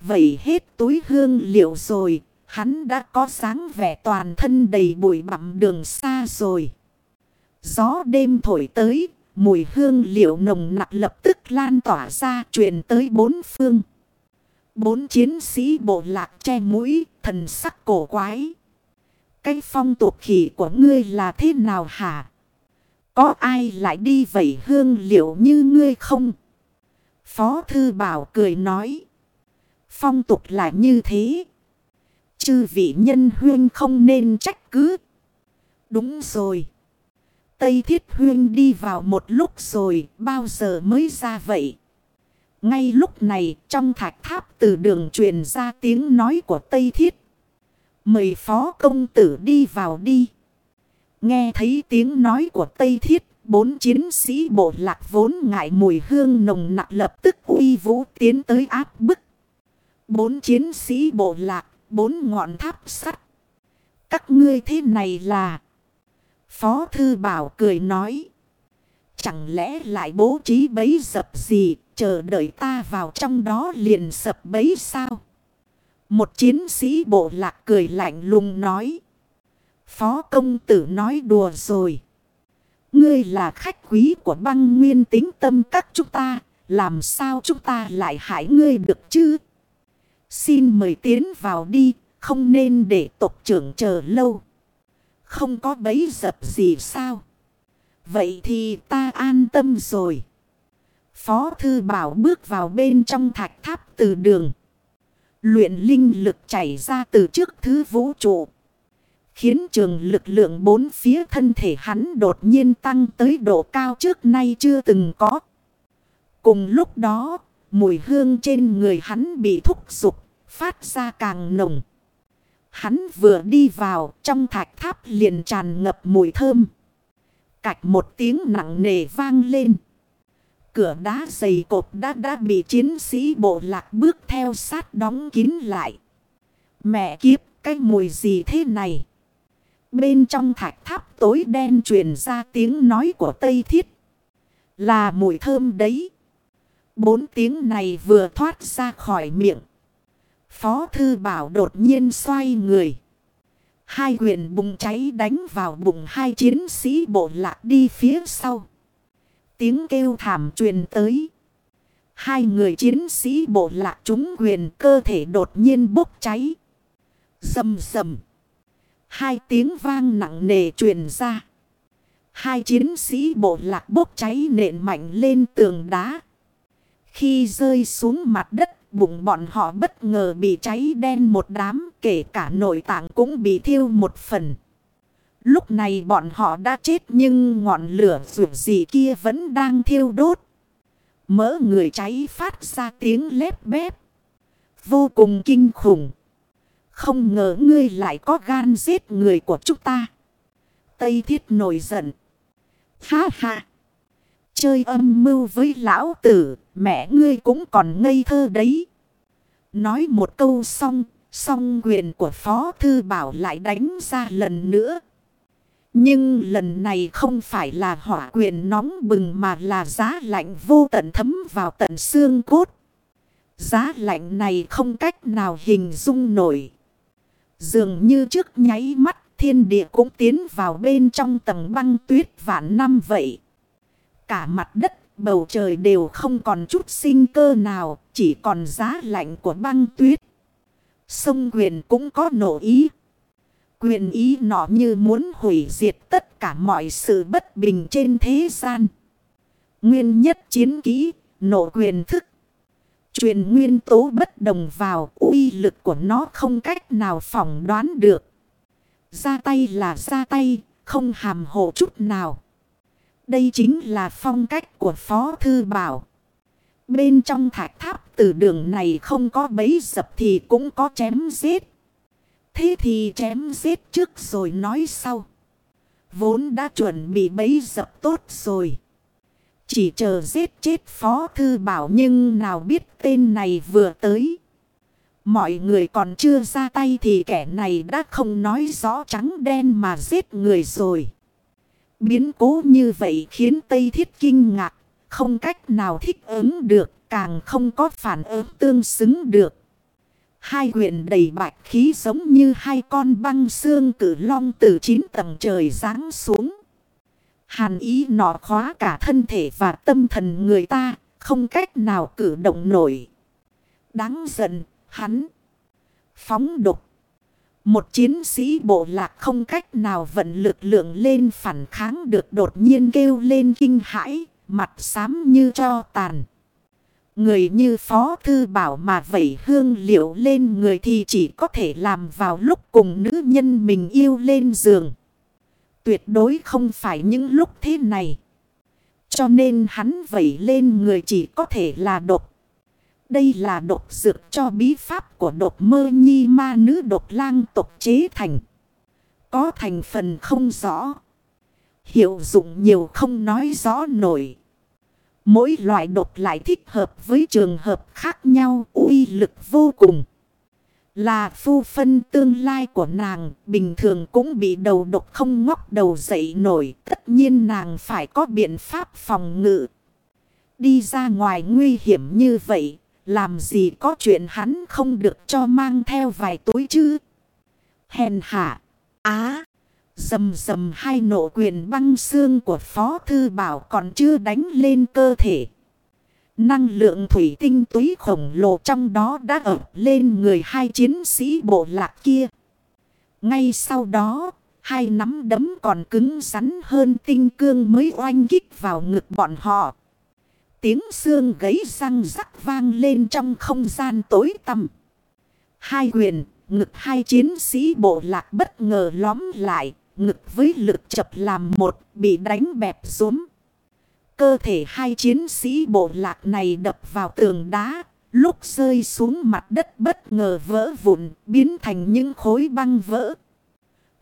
Vẩy hết túi hương liệu rồi, hắn đã có sáng vẻ toàn thân đầy bụi bặm đường xa rồi. Gió đêm thổi tới, Mùi hương liệu nồng nặc lập tức lan tỏa ra truyền tới bốn phương. Bốn chiến sĩ bộ lạc che mũi, thần sắc cổ quái. Cái phong tục khỉ của ngươi là thế nào hả? Có ai lại đi vẩy hương liệu như ngươi không? Phó thư bảo cười nói. Phong tục là như thế. Chư vị nhân huyên không nên trách cứ. Đúng rồi. Tây Thiết Huyên đi vào một lúc rồi, bao giờ mới ra vậy? Ngay lúc này trong thạch tháp từ đường truyền ra tiếng nói của Tây Thiết. Mời phó công tử đi vào đi. Nghe thấy tiếng nói của Tây Thiết, bốn chiến sĩ bộ lạc vốn ngại mùi hương nồng nặng lập tức uy vũ tiến tới áp bức. Bốn chiến sĩ bộ lạc, bốn ngọn tháp sắt. Các ngươi thế này là... Phó Thư Bảo cười nói. Chẳng lẽ lại bố trí bấy dập gì, chờ đợi ta vào trong đó liền sập bấy sao? Một chiến sĩ bộ lạc cười lạnh lùng nói. Phó công tử nói đùa rồi. Ngươi là khách quý của băng nguyên tính tâm các chúng ta. Làm sao chúng ta lại hại ngươi được chứ? Xin mời tiến vào đi. Không nên để tộc trưởng chờ lâu. Không có bấy dập gì sao? Vậy thì ta an tâm rồi. Phó thư bảo bước vào bên trong thạch tháp từ đường. Luyện linh lực chảy ra từ trước thứ vũ trụ. Khiến trường lực lượng bốn phía thân thể hắn đột nhiên tăng tới độ cao trước nay chưa từng có. Cùng lúc đó, mùi hương trên người hắn bị thúc giục, phát ra càng nồng. Hắn vừa đi vào, trong thạch tháp liền tràn ngập mùi thơm. Cạch một tiếng nặng nề vang lên. Cửa đá dày cột đã đã bị chiến sĩ bộ lạc bước theo sát đóng kín lại. Mẹ kiếp, cái mùi gì thế này? Bên trong thạch tháp tối đen truyền ra tiếng nói của Tây Thiết. Là mùi thơm đấy. Bốn tiếng này vừa thoát ra khỏi miệng. Phó Thư Bảo đột nhiên xoay người. Hai quyền bùng cháy đánh vào bụng hai chiến sĩ bộ lạc đi phía sau. Tiếng kêu thảm truyền tới. Hai người chiến sĩ bộ lạc trúng quyền cơ thể đột nhiên bốc cháy. Dầm dầm. Hai tiếng vang nặng nề truyền ra. Hai chiến sĩ bộ lạc bốc cháy nện mạnh lên tường đá. Khi rơi xuống mặt đất, bụng bọn họ bất ngờ bị cháy đen một đám, kể cả nội tạng cũng bị thiêu một phần. Lúc này bọn họ đã chết nhưng ngọn lửa dù gì kia vẫn đang thiêu đốt. Mỡ người cháy phát ra tiếng lép bép. Vô cùng kinh khủng. Không ngờ ngươi lại có gan giết người của chúng ta. Tây thiết nổi giận. Ha ha. Chơi âm mưu với lão tử. Mẹ ngươi cũng còn ngây thơ đấy. Nói một câu xong. Xong quyền của Phó Thư Bảo lại đánh ra lần nữa. Nhưng lần này không phải là hỏa quyền nóng bừng mà là giá lạnh vô tận thấm vào tận xương cốt. Giá lạnh này không cách nào hình dung nổi. Dường như trước nháy mắt, thiên địa cũng tiến vào bên trong tầng băng tuyết vạn năm vậy. Cả mặt đất, bầu trời đều không còn chút sinh cơ nào, chỉ còn giá lạnh của băng tuyết. Sông quyền cũng có nổ ý. Quyền ý nọ như muốn hủy diệt tất cả mọi sự bất bình trên thế gian. Nguyên nhất chiến kỹ, nổ quyền thức. Truyền nguyên tố bất đồng vào uy lực của nó không cách nào phỏng đoán được. Ra tay là ra tay, không hàm hộ chút nào. Đây chính là phong cách của Phó Thư Bảo. Bên trong thạch tháp từ đường này không có bấy dập thì cũng có chém giết. Thế thì chém giết trước rồi nói sau. Vốn đã chuẩn bị bấy dập tốt rồi. Chỉ chờ giết chết phó thư bảo nhưng nào biết tên này vừa tới. Mọi người còn chưa ra tay thì kẻ này đã không nói rõ trắng đen mà giết người rồi. Biến cố như vậy khiến Tây Thiết kinh ngạc, không cách nào thích ứng được, càng không có phản ứng tương xứng được. Hai quyển đầy bạch khí giống như hai con băng xương cử long từ chín tầng trời giáng xuống. Hàn ý nọ khóa cả thân thể và tâm thần người ta, không cách nào cử động nổi. Đáng giận, hắn. Phóng độc. Một chiến sĩ bộ lạc không cách nào vận lực lượng lên phản kháng được đột nhiên kêu lên kinh hãi, mặt xám như cho tàn. Người như Phó Thư Bảo mà vẩy hương liệu lên người thì chỉ có thể làm vào lúc cùng nữ nhân mình yêu lên giường. Tuyệt đối không phải những lúc thế này. Cho nên hắn vẩy lên người chỉ có thể là độc. Đây là độc dược cho bí pháp của độc mơ nhi ma nữ độc lang tộc chế thành. Có thành phần không rõ. Hiệu dụng nhiều không nói rõ nổi. Mỗi loại độc lại thích hợp với trường hợp khác nhau uy lực vô cùng. Là phu phân tương lai của nàng, bình thường cũng bị đầu độc không ngóc đầu dậy nổi. Tất nhiên nàng phải có biện pháp phòng ngự. Đi ra ngoài nguy hiểm như vậy, làm gì có chuyện hắn không được cho mang theo vài túi chứ? Hèn hạ, á, dầm dầm hai nộ quyền băng xương của Phó Thư Bảo còn chưa đánh lên cơ thể. Năng lượng thủy tinh túy khổng lồ trong đó đã ập lên người hai chiến sĩ bộ lạc kia. Ngay sau đó, hai nắm đấm còn cứng rắn hơn tinh cương mới oanh kích vào ngực bọn họ. Tiếng xương gấy răng rắc vang lên trong không gian tối tăm. Hai quyền, ngực hai chiến sĩ bộ lạc bất ngờ lóm lại, ngực với lực chập làm một, bị đánh bẹp rúm. Cơ thể hai chiến sĩ bộ lạc này đập vào tường đá, lúc rơi xuống mặt đất bất ngờ vỡ vụn, biến thành những khối băng vỡ.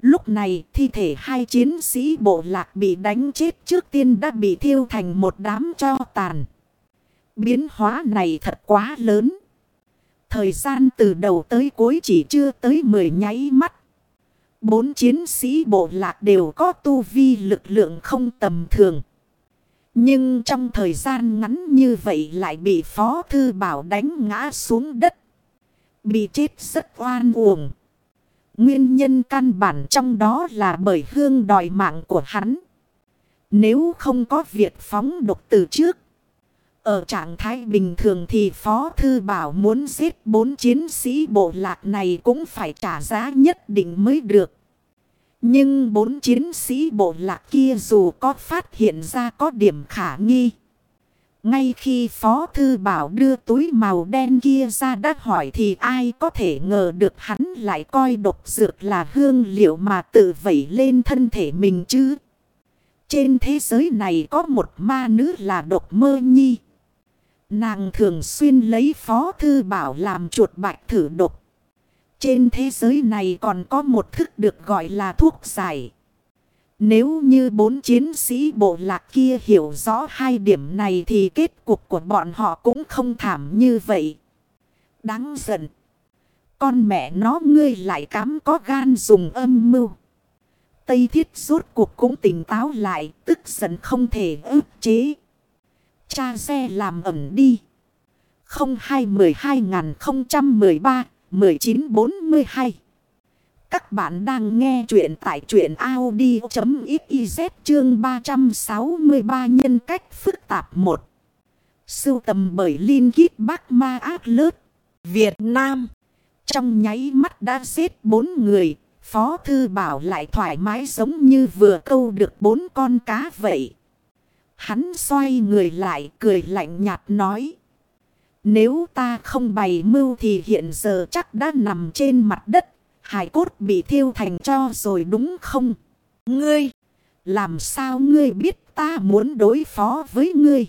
Lúc này thi thể hai chiến sĩ bộ lạc bị đánh chết trước tiên đã bị thiêu thành một đám cho tàn. Biến hóa này thật quá lớn. Thời gian từ đầu tới cuối chỉ chưa tới 10 nháy mắt. Bốn chiến sĩ bộ lạc đều có tu vi lực lượng không tầm thường. Nhưng trong thời gian ngắn như vậy lại bị Phó Thư Bảo đánh ngã xuống đất. Bị chết rất oan uổng. Nguyên nhân căn bản trong đó là bởi hương đòi mạng của hắn. Nếu không có việc phóng độc từ trước. Ở trạng thái bình thường thì Phó Thư Bảo muốn giết bốn chiến sĩ bộ lạc này cũng phải trả giá nhất định mới được. Nhưng bốn chiến sĩ bộ lạc kia dù có phát hiện ra có điểm khả nghi. Ngay khi Phó Thư Bảo đưa túi màu đen kia ra đã hỏi thì ai có thể ngờ được hắn lại coi độc dược là hương liệu mà tự vẩy lên thân thể mình chứ. Trên thế giới này có một ma nữ là độc mơ nhi. Nàng thường xuyên lấy Phó Thư Bảo làm chuột bạch thử độc. Trên thế giới này còn có một thức được gọi là thuốc giải. Nếu như bốn chiến sĩ bộ lạc kia hiểu rõ hai điểm này thì kết cục của bọn họ cũng không thảm như vậy. Đáng giận. Con mẹ nó ngươi lại cám có gan dùng âm mưu. Tây thiết rốt cuộc cũng tỉnh táo lại, tức giận không thể ức chế. Cha xe làm ẩm đi. 0212 1942 Các bạn đang nghe chuyện tại chuyện Audi.xyz chương 363 nhân cách phức tạp 1. Sưu tầm bởi Linh Ghiết Bác Ma Ác Lớt, Việt Nam. Trong nháy mắt đã giết bốn người, Phó Thư Bảo lại thoải mái giống như vừa câu được bốn con cá vậy. Hắn xoay người lại cười lạnh nhạt nói. Nếu ta không bày mưu thì hiện giờ chắc đã nằm trên mặt đất. Hải cốt bị thiêu thành cho rồi đúng không? Ngươi! Làm sao ngươi biết ta muốn đối phó với ngươi?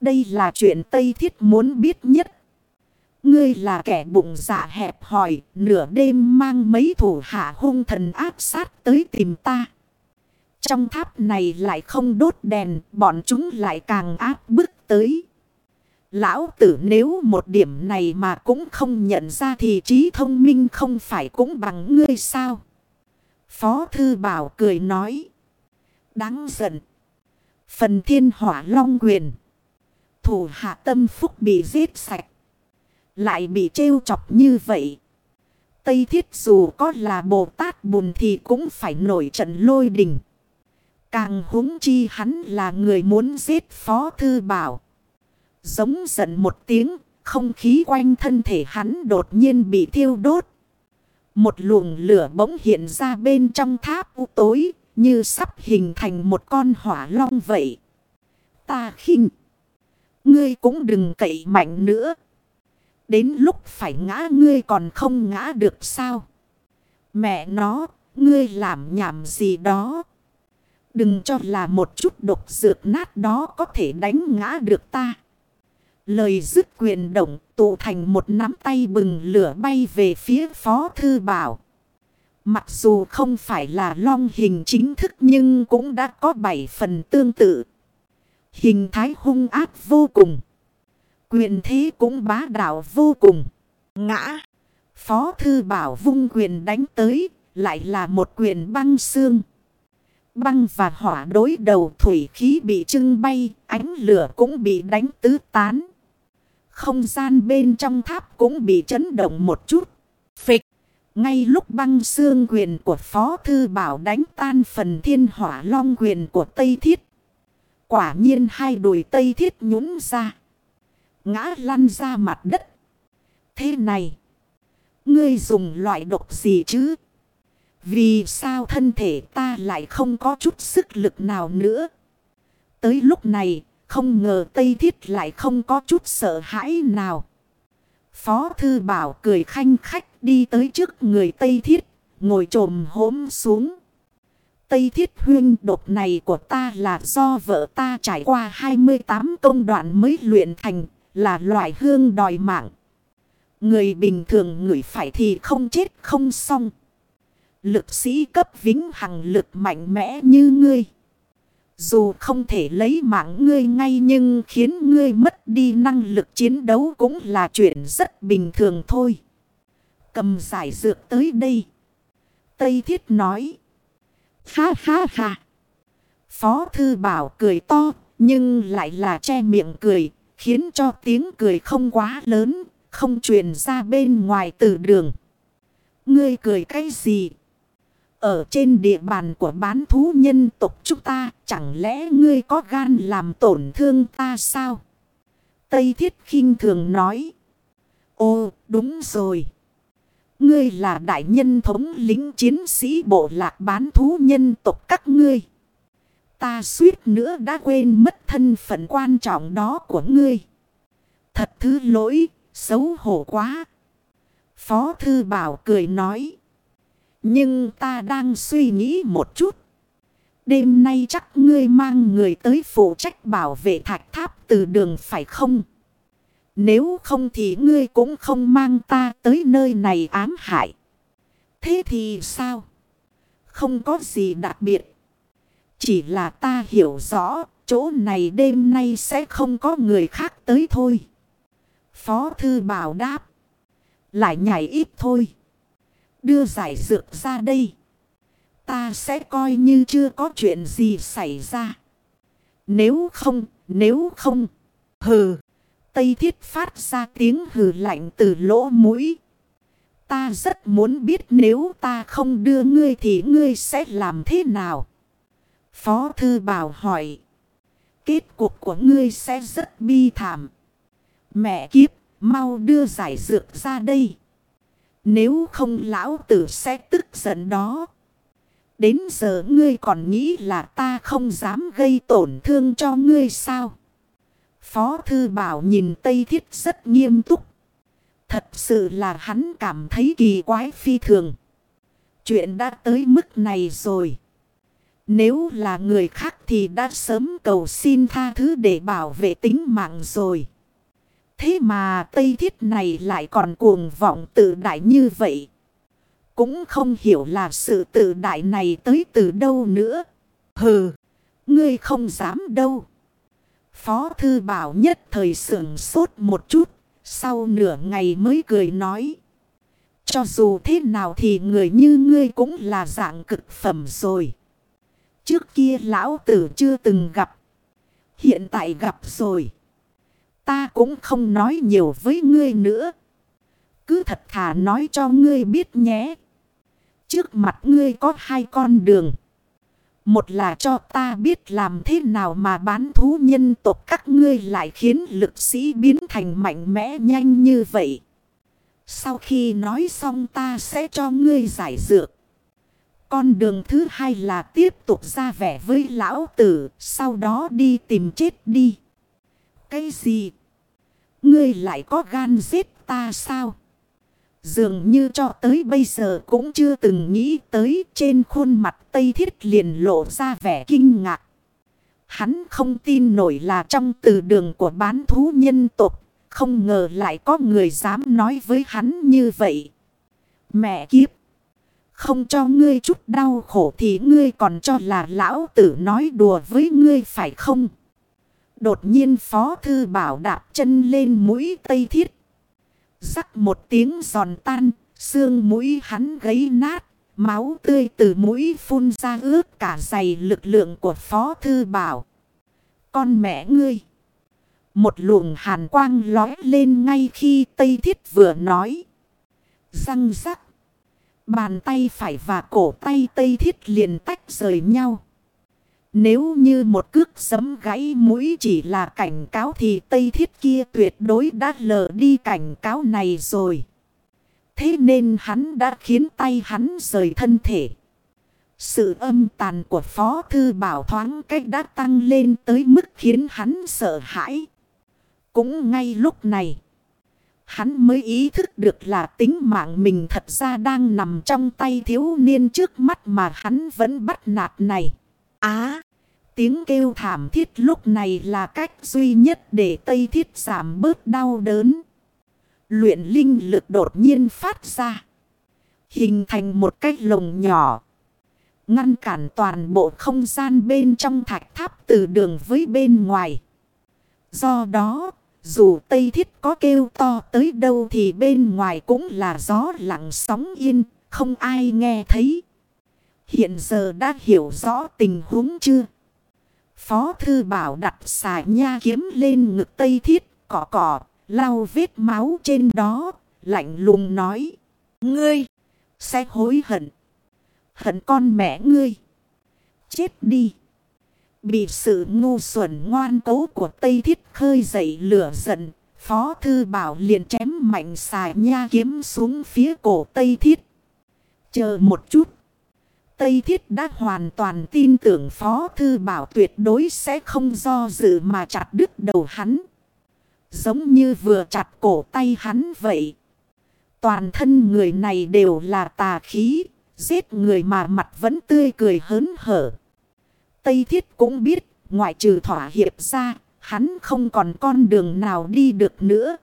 Đây là chuyện Tây Thiết muốn biết nhất. Ngươi là kẻ bụng dạ hẹp hòi, nửa đêm mang mấy thủ hạ hung thần áp sát tới tìm ta. Trong tháp này lại không đốt đèn, bọn chúng lại càng áp bức tới. Lão tử nếu một điểm này mà cũng không nhận ra thì trí thông minh không phải cũng bằng ngươi sao? Phó Thư Bảo cười nói. Đáng giận. Phần thiên hỏa long quyền. Thủ hạ tâm phúc bị giết sạch. Lại bị trêu chọc như vậy. Tây thiết dù có là Bồ Tát bùn thì cũng phải nổi trận lôi đình. Càng húng chi hắn là người muốn giết Phó Thư Bảo. Giống giận một tiếng, không khí quanh thân thể hắn đột nhiên bị thiêu đốt. Một luồng lửa bỗng hiện ra bên trong tháp u tối, như sắp hình thành một con hỏa long vậy. Ta khinh. Ngươi cũng đừng cậy mạnh nữa. Đến lúc phải ngã ngươi còn không ngã được sao? Mẹ nó, ngươi làm nhảm gì đó. Đừng cho là một chút độc dược nát đó có thể đánh ngã được ta. Lời dứt quyền động tụ thành một nắm tay bừng lửa bay về phía Phó Thư Bảo. Mặc dù không phải là long hình chính thức nhưng cũng đã có bảy phần tương tự. Hình thái hung ác vô cùng. Quyền thế cũng bá đạo vô cùng. Ngã. Phó Thư Bảo vung quyền đánh tới. Lại là một quyền băng xương. Băng và hỏa đối đầu thủy khí bị trưng bay. Ánh lửa cũng bị đánh tứ tán. Không gian bên trong tháp cũng bị chấn động một chút. Phịch. Ngay lúc băng xương quyền của Phó Thư Bảo đánh tan phần thiên hỏa long quyền của Tây Thiết. Quả nhiên hai đùi Tây Thiết nhún ra. Ngã lăn ra mặt đất. Thế này. Ngươi dùng loại độc gì chứ? Vì sao thân thể ta lại không có chút sức lực nào nữa? Tới lúc này, không ngờ Tây Thiết lại không có chút sợ hãi nào. Phó Thư Bảo cười khanh khách đi tới trước người Tây Thiết, ngồi trồm hốm xuống. Tây Thiết huyên độc này của ta là do vợ ta trải qua 28 công đoạn mới luyện thành, là loại hương đòi mạng. Người bình thường ngửi phải thì không chết không xong. Lực sĩ cấp vĩnh hằng lực mạnh mẽ như ngươi. Dù không thể lấy mạng ngươi ngay nhưng khiến ngươi mất đi năng lực chiến đấu cũng là chuyện rất bình thường thôi. Cầm giải dược tới đây. Tây Thiết nói. Ha ha ha. Phó Thư Bảo cười to nhưng lại là che miệng cười. Khiến cho tiếng cười không quá lớn. Không truyền ra bên ngoài từ đường. Ngươi cười cái gì? Ở trên địa bàn của bán thú nhân tộc chúng ta, chẳng lẽ ngươi có gan làm tổn thương ta sao? Tây Thiết khinh thường nói. Ô, đúng rồi. Ngươi là đại nhân thống lính chiến sĩ bộ lạc bán thú nhân tộc các ngươi. Ta suýt nữa đã quên mất thân phận quan trọng đó của ngươi. Thật thứ lỗi, xấu hổ quá. Phó Thư Bảo cười nói. Nhưng ta đang suy nghĩ một chút. Đêm nay chắc ngươi mang người tới phụ trách bảo vệ thạch tháp từ đường phải không? Nếu không thì ngươi cũng không mang ta tới nơi này ám hại. Thế thì sao? Không có gì đặc biệt. Chỉ là ta hiểu rõ chỗ này đêm nay sẽ không có người khác tới thôi. Phó thư bảo đáp. Lại nhảy ít thôi đưa giải dược ra đây. Ta sẽ coi như chưa có chuyện gì xảy ra. Nếu không, nếu không, hừ. Tây thiết phát ra tiếng hừ lạnh từ lỗ mũi. Ta rất muốn biết nếu ta không đưa ngươi thì ngươi sẽ làm thế nào? Phó thư bảo hỏi. Kết cục của ngươi sẽ rất bi thảm. Mẹ kiếp, mau đưa giải dược ra đây. Nếu không lão tử sẽ tức giận đó. Đến giờ ngươi còn nghĩ là ta không dám gây tổn thương cho ngươi sao? Phó Thư Bảo nhìn Tây Thiết rất nghiêm túc. Thật sự là hắn cảm thấy kỳ quái phi thường. Chuyện đã tới mức này rồi. Nếu là người khác thì đã sớm cầu xin tha thứ để bảo vệ tính mạng rồi. Thế mà Tây Thiết này lại còn cuồng vọng tự đại như vậy. Cũng không hiểu là sự tự đại này tới từ đâu nữa. Hừ, ngươi không dám đâu. Phó Thư Bảo nhất thời sưởng sốt một chút. Sau nửa ngày mới cười nói. Cho dù thế nào thì người như ngươi cũng là dạng cực phẩm rồi. Trước kia lão tử chưa từng gặp. Hiện tại gặp rồi. Ta cũng không nói nhiều với ngươi nữa. Cứ thật thà nói cho ngươi biết nhé. Trước mặt ngươi có hai con đường. Một là cho ta biết làm thế nào mà bán thú nhân tộc các ngươi lại khiến lực sĩ biến thành mạnh mẽ nhanh như vậy. Sau khi nói xong ta sẽ cho ngươi giải dược. Con đường thứ hai là tiếp tục ra vẻ với lão tử, sau đó đi tìm chết đi. Cái gì? Ngươi lại có gan giết ta sao? Dường như cho tới bây giờ cũng chưa từng nghĩ tới trên khuôn mặt Tây Thiết liền lộ ra vẻ kinh ngạc. Hắn không tin nổi là trong từ đường của bán thú nhân tộc. Không ngờ lại có người dám nói với hắn như vậy. Mẹ kiếp. Không cho ngươi chút đau khổ thì ngươi còn cho là lão tử nói đùa với ngươi phải không? Đột nhiên phó thư bảo đạp chân lên mũi tây thiết. Rắc một tiếng giòn tan, xương mũi hắn gấy nát. Máu tươi từ mũi phun ra ướt cả dày lực lượng của phó thư bảo. Con mẹ ngươi. Một luồng hàn quang lói lên ngay khi Tây Thiết vừa nói. Răng rắc. Bàn tay phải và cổ tay Tây Thiết liền tách rời nhau. Nếu như một cước sấm gãy mũi chỉ là cảnh cáo thì Tây Thiết kia tuyệt đối đã lờ đi cảnh cáo này rồi. Thế nên hắn đã khiến tay hắn rời thân thể. Sự âm tàn của Phó Thư Bảo thoáng cách đã tăng lên tới mức khiến hắn sợ hãi. Cũng ngay lúc này, hắn mới ý thức được là tính mạng mình thật ra đang nằm trong tay thiếu niên trước mắt mà hắn vẫn bắt nạt này. Á! tiếng kêu thảm thiết lúc này là cách duy nhất để Tây Thiết giảm bớt đau đớn. Luyện linh lực đột nhiên phát ra. Hình thành một cái lồng nhỏ. Ngăn cản toàn bộ không gian bên trong thạch tháp từ đường với bên ngoài. Do đó, dù Tây Thiết có kêu to tới đâu thì bên ngoài cũng là gió lặng sóng yên, không ai nghe thấy. Hiện giờ đã hiểu rõ tình huống chưa? Phó Thư Bảo đặt xài nha kiếm lên ngực Tây Thiết, cỏ cỏ, lau vết máu trên đó, lạnh lùng nói. Ngươi, sẽ hối hận. Hận con mẹ ngươi. Chết đi. Bị sự ngu xuẩn ngoan cố của Tây Thiết khơi dậy lửa giận. Phó Thư Bảo liền chém mạnh xài nha kiếm xuống phía cổ Tây Thiết. Chờ một chút. Tây Thiết đã hoàn toàn tin tưởng Phó Thư Bảo tuyệt đối sẽ không do dự mà chặt đứt đầu hắn. Giống như vừa chặt cổ tay hắn vậy. Toàn thân người này đều là tà khí, giết người mà mặt vẫn tươi cười hớn hở. Tây Thiết cũng biết, ngoại trừ thỏa hiệp ra, hắn không còn con đường nào đi được nữa.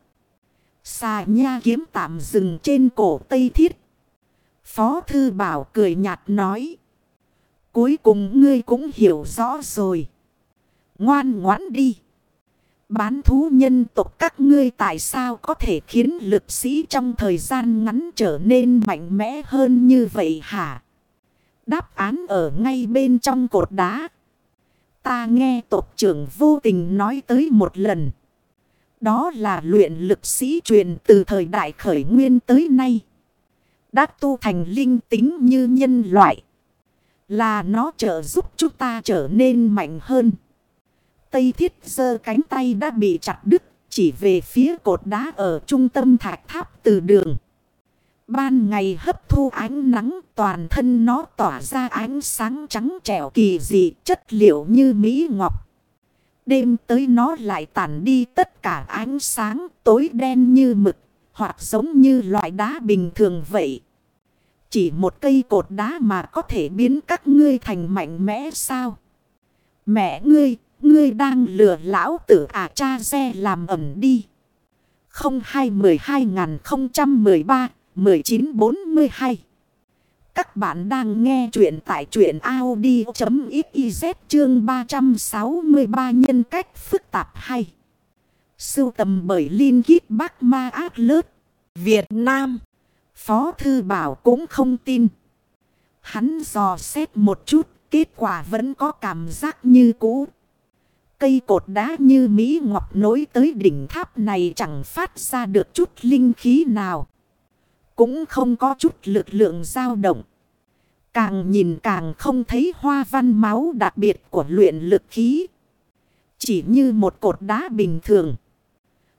Xà nha kiếm tạm dừng trên cổ Tây Thiết. Phó Thư Bảo cười nhạt nói. Cuối cùng ngươi cũng hiểu rõ rồi. Ngoan ngoãn đi. Bán thú nhân tộc các ngươi tại sao có thể khiến lực sĩ trong thời gian ngắn trở nên mạnh mẽ hơn như vậy hả? Đáp án ở ngay bên trong cột đá. Ta nghe tộc trưởng vô tình nói tới một lần. Đó là luyện lực sĩ truyền từ thời đại khởi nguyên tới nay. Đã tu thành linh tính như nhân loại. Là nó trợ giúp chúng ta trở nên mạnh hơn. Tây thiết giơ cánh tay đã bị chặt đứt. Chỉ về phía cột đá ở trung tâm thạch tháp từ đường. Ban ngày hấp thu ánh nắng toàn thân nó tỏa ra ánh sáng trắng trẻo kỳ dị chất liệu như mỹ ngọc. Đêm tới nó lại tản đi tất cả ánh sáng tối đen như mực hoặc giống như loại đá bình thường vậy. Chỉ một cây cột đá mà có thể biến các ngươi thành mạnh mẽ sao? Mẹ ngươi, ngươi đang lừa lão tử à cha xe làm ẩm đi. 1942 Các bạn đang nghe chuyện tại chuyện Audi.xyz chương 363 nhân cách phức tạp hay. Sưu tầm bởi Linh Kít Bắc Ma ác Lớt, Việt Nam. Phó Thư Bảo cũng không tin. Hắn dò xét một chút, kết quả vẫn có cảm giác như cũ. Cây cột đá như Mỹ Ngọc nối tới đỉnh tháp này chẳng phát ra được chút linh khí nào. Cũng không có chút lực lượng dao động. Càng nhìn càng không thấy hoa văn máu đặc biệt của luyện lực khí. Chỉ như một cột đá bình thường.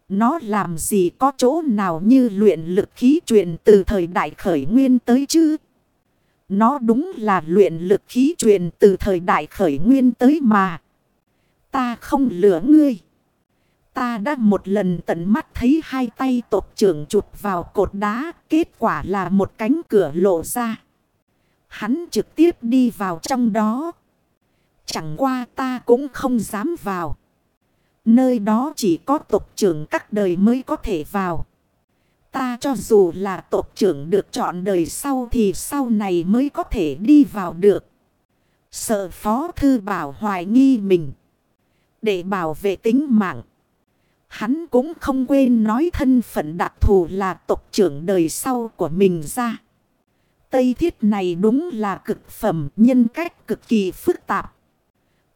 Nó làm gì có chỗ nào như luyện lực khí truyền từ thời đại khởi nguyên tới chứ? Nó đúng là luyện lực khí truyền từ thời đại khởi nguyên tới mà. Ta không lừa ngươi. Ta đã một lần tận mắt thấy hai tay tộc trưởng chụp vào cột đá. Kết quả là một cánh cửa lộ ra. Hắn trực tiếp đi vào trong đó. Chẳng qua ta cũng không dám vào. Nơi đó chỉ có tộc trưởng các đời mới có thể vào. Ta cho dù là tộc trưởng được chọn đời sau thì sau này mới có thể đi vào được. Sợ phó thư bảo hoài nghi mình. Để bảo vệ tính mạng. Hắn cũng không quên nói thân phận đặc thù là tộc trưởng đời sau của mình ra. Tây thiết này đúng là cực phẩm nhân cách cực kỳ phức tạp.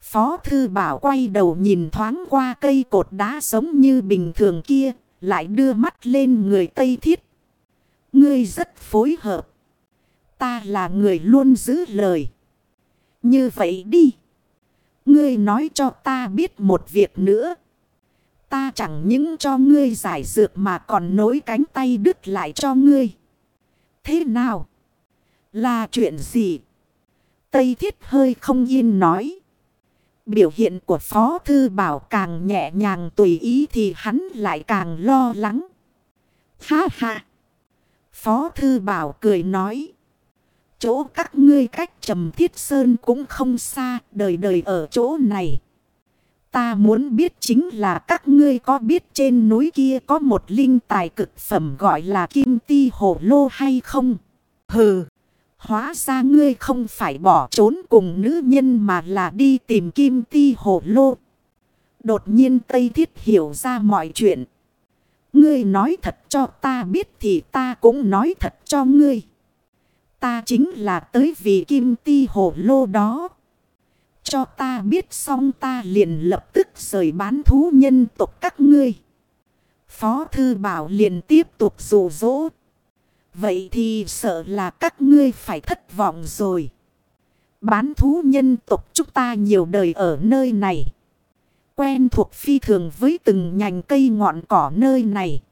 Phó thư bảo quay đầu nhìn thoáng qua cây cột đá giống như bình thường kia, lại đưa mắt lên người Tây thiết. Ngươi rất phối hợp. Ta là người luôn giữ lời. Như vậy đi. Ngươi nói cho ta biết một việc nữa. Ta chẳng những cho ngươi giải dược mà còn nối cánh tay đứt lại cho ngươi. Thế nào? Là chuyện gì? Tây thiết hơi không yên nói. Biểu hiện của Phó Thư Bảo càng nhẹ nhàng tùy ý thì hắn lại càng lo lắng. Ha ha! Phó Thư Bảo cười nói. Chỗ các ngươi cách trầm thiết sơn cũng không xa, đời đời ở chỗ này. Ta muốn biết chính là các ngươi có biết trên núi kia có một linh tài cực phẩm gọi là kim ti hổ lô hay không? Hừ! Hóa ra ngươi không phải bỏ trốn cùng nữ nhân mà là đi tìm kim ti hổ lô. Đột nhiên Tây Thiết hiểu ra mọi chuyện. Ngươi nói thật cho ta biết thì ta cũng nói thật cho ngươi. Ta chính là tới vì kim ti hổ lô đó. Cho ta biết xong ta liền lập tức rời bán thú nhân tộc các ngươi. Phó thư bảo liền tiếp tục rủ rỗ. Vậy thì sợ là các ngươi phải thất vọng rồi. Bán thú nhân tộc chúng ta nhiều đời ở nơi này. Quen thuộc phi thường với từng nhành cây ngọn cỏ nơi này.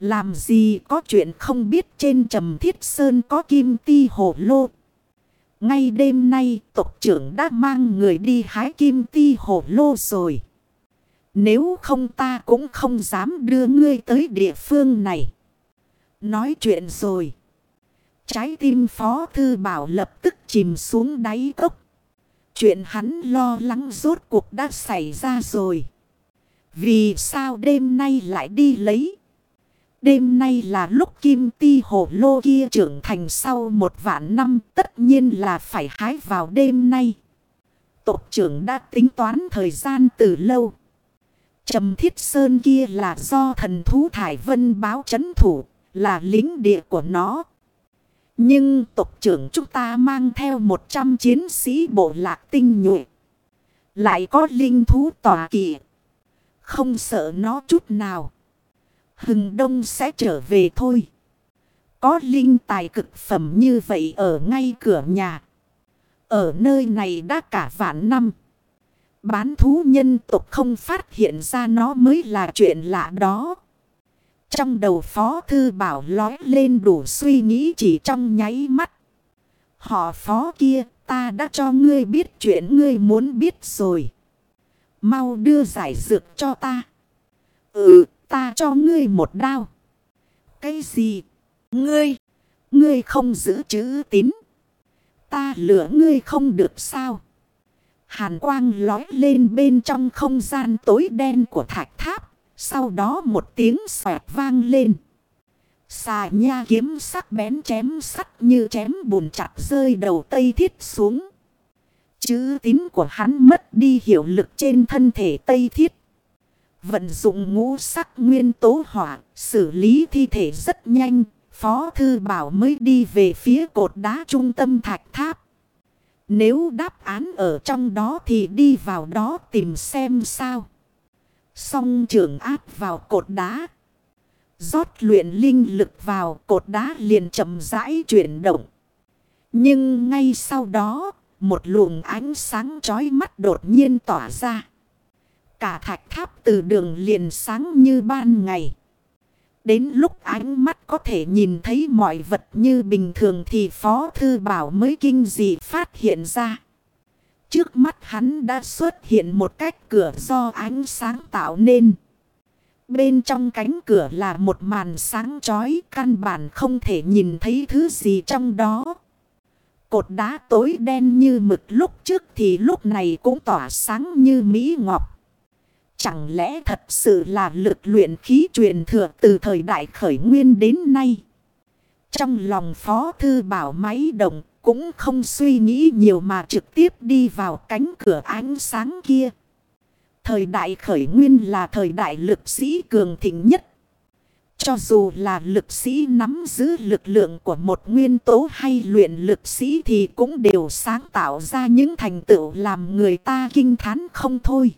Làm gì có chuyện không biết trên trầm thiết sơn có kim ti hổ lô. Ngay đêm nay, tộc trưởng đã mang người đi hái kim ti hổ lô rồi. Nếu không ta cũng không dám đưa ngươi tới địa phương này. Nói chuyện rồi. Trái tim phó thư bảo lập tức chìm xuống đáy cốc. Chuyện hắn lo lắng rốt cuộc đã xảy ra rồi. Vì sao đêm nay lại đi lấy? Đêm nay là lúc kim ti hổ lô kia trưởng thành sau một vạn năm tất nhiên là phải hái vào đêm nay. Tộc trưởng đã tính toán thời gian từ lâu. Trầm thiết sơn kia là do thần thú Thải Vân báo chấn thủ, là lính địa của nó. Nhưng tộc trưởng chúng ta mang theo 100 chiến sĩ bộ lạc tinh nhuệ. Lại có linh thú tòa kỵ. Không sợ nó chút nào. Hừng đông sẽ trở về thôi. Có linh tài cực phẩm như vậy ở ngay cửa nhà. Ở nơi này đã cả vạn năm. Bán thú nhân tộc không phát hiện ra nó mới là chuyện lạ đó. Trong đầu phó thư bảo lói lên đủ suy nghĩ chỉ trong nháy mắt. Họ phó kia, ta đã cho ngươi biết chuyện ngươi muốn biết rồi. Mau đưa giải dược cho ta. Ừ ta cho ngươi một đao. Cái gì? Ngươi! Ngươi không giữ chữ tín. Ta lửa ngươi không được sao? Hàn quang lói lên bên trong không gian tối đen của thạch tháp. Sau đó một tiếng xoẹt vang lên. Xà nha kiếm sắc bén chém sắt như chém bùn chặt rơi đầu tây thiết xuống. Chữ tín của hắn mất đi hiệu lực trên thân thể tây thiết. Vận dụng ngũ sắc nguyên tố hỏa, xử lý thi thể rất nhanh. Phó Thư Bảo mới đi về phía cột đá trung tâm thạch tháp. Nếu đáp án ở trong đó thì đi vào đó tìm xem sao. Xong trưởng áp vào cột đá. rót luyện linh lực vào cột đá liền chậm rãi chuyển động. Nhưng ngay sau đó, một luồng ánh sáng chói mắt đột nhiên tỏa ra. Cả thạch tháp từ đường liền sáng như ban ngày. Đến lúc ánh mắt có thể nhìn thấy mọi vật như bình thường thì Phó Thư Bảo mới kinh dị phát hiện ra. Trước mắt hắn đã xuất hiện một cách cửa do ánh sáng tạo nên. Bên trong cánh cửa là một màn sáng chói, căn bản không thể nhìn thấy thứ gì trong đó. Cột đá tối đen như mực lúc trước thì lúc này cũng tỏa sáng như mỹ ngọc. Chẳng lẽ thật sự là lực luyện khí truyền thừa từ thời đại khởi nguyên đến nay? Trong lòng Phó Thư Bảo máy động cũng không suy nghĩ nhiều mà trực tiếp đi vào cánh cửa ánh sáng kia. Thời đại khởi nguyên là thời đại lực sĩ cường thịnh nhất. Cho dù là lực sĩ nắm giữ lực lượng của một nguyên tố hay luyện lực sĩ thì cũng đều sáng tạo ra những thành tựu làm người ta kinh thán không thôi.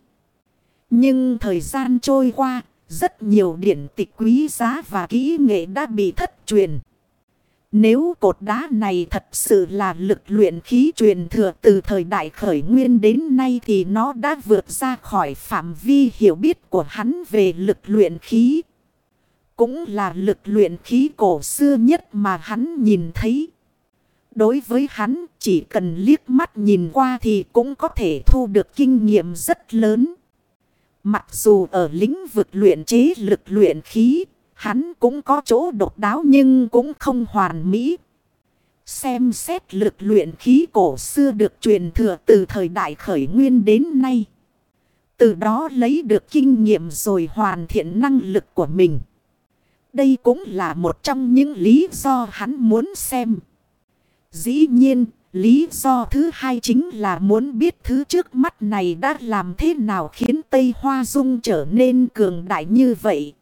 Nhưng thời gian trôi qua, rất nhiều điển tịch quý giá và kỹ nghệ đã bị thất truyền. Nếu cột đá này thật sự là lực luyện khí truyền thừa từ thời đại khởi nguyên đến nay thì nó đã vượt ra khỏi phạm vi hiểu biết của hắn về lực luyện khí. Cũng là lực luyện khí cổ xưa nhất mà hắn nhìn thấy. Đối với hắn chỉ cần liếc mắt nhìn qua thì cũng có thể thu được kinh nghiệm rất lớn. Mặc dù ở lĩnh vực luyện chế lực luyện khí, hắn cũng có chỗ độc đáo nhưng cũng không hoàn mỹ. Xem xét lực luyện khí cổ xưa được truyền thừa từ thời đại khởi nguyên đến nay. Từ đó lấy được kinh nghiệm rồi hoàn thiện năng lực của mình. Đây cũng là một trong những lý do hắn muốn xem. Dĩ nhiên, lý do thứ hai chính là muốn biết thứ trước mắt này đã làm thế nào khiến Tây Hoa Dung trở nên cường đại như vậy.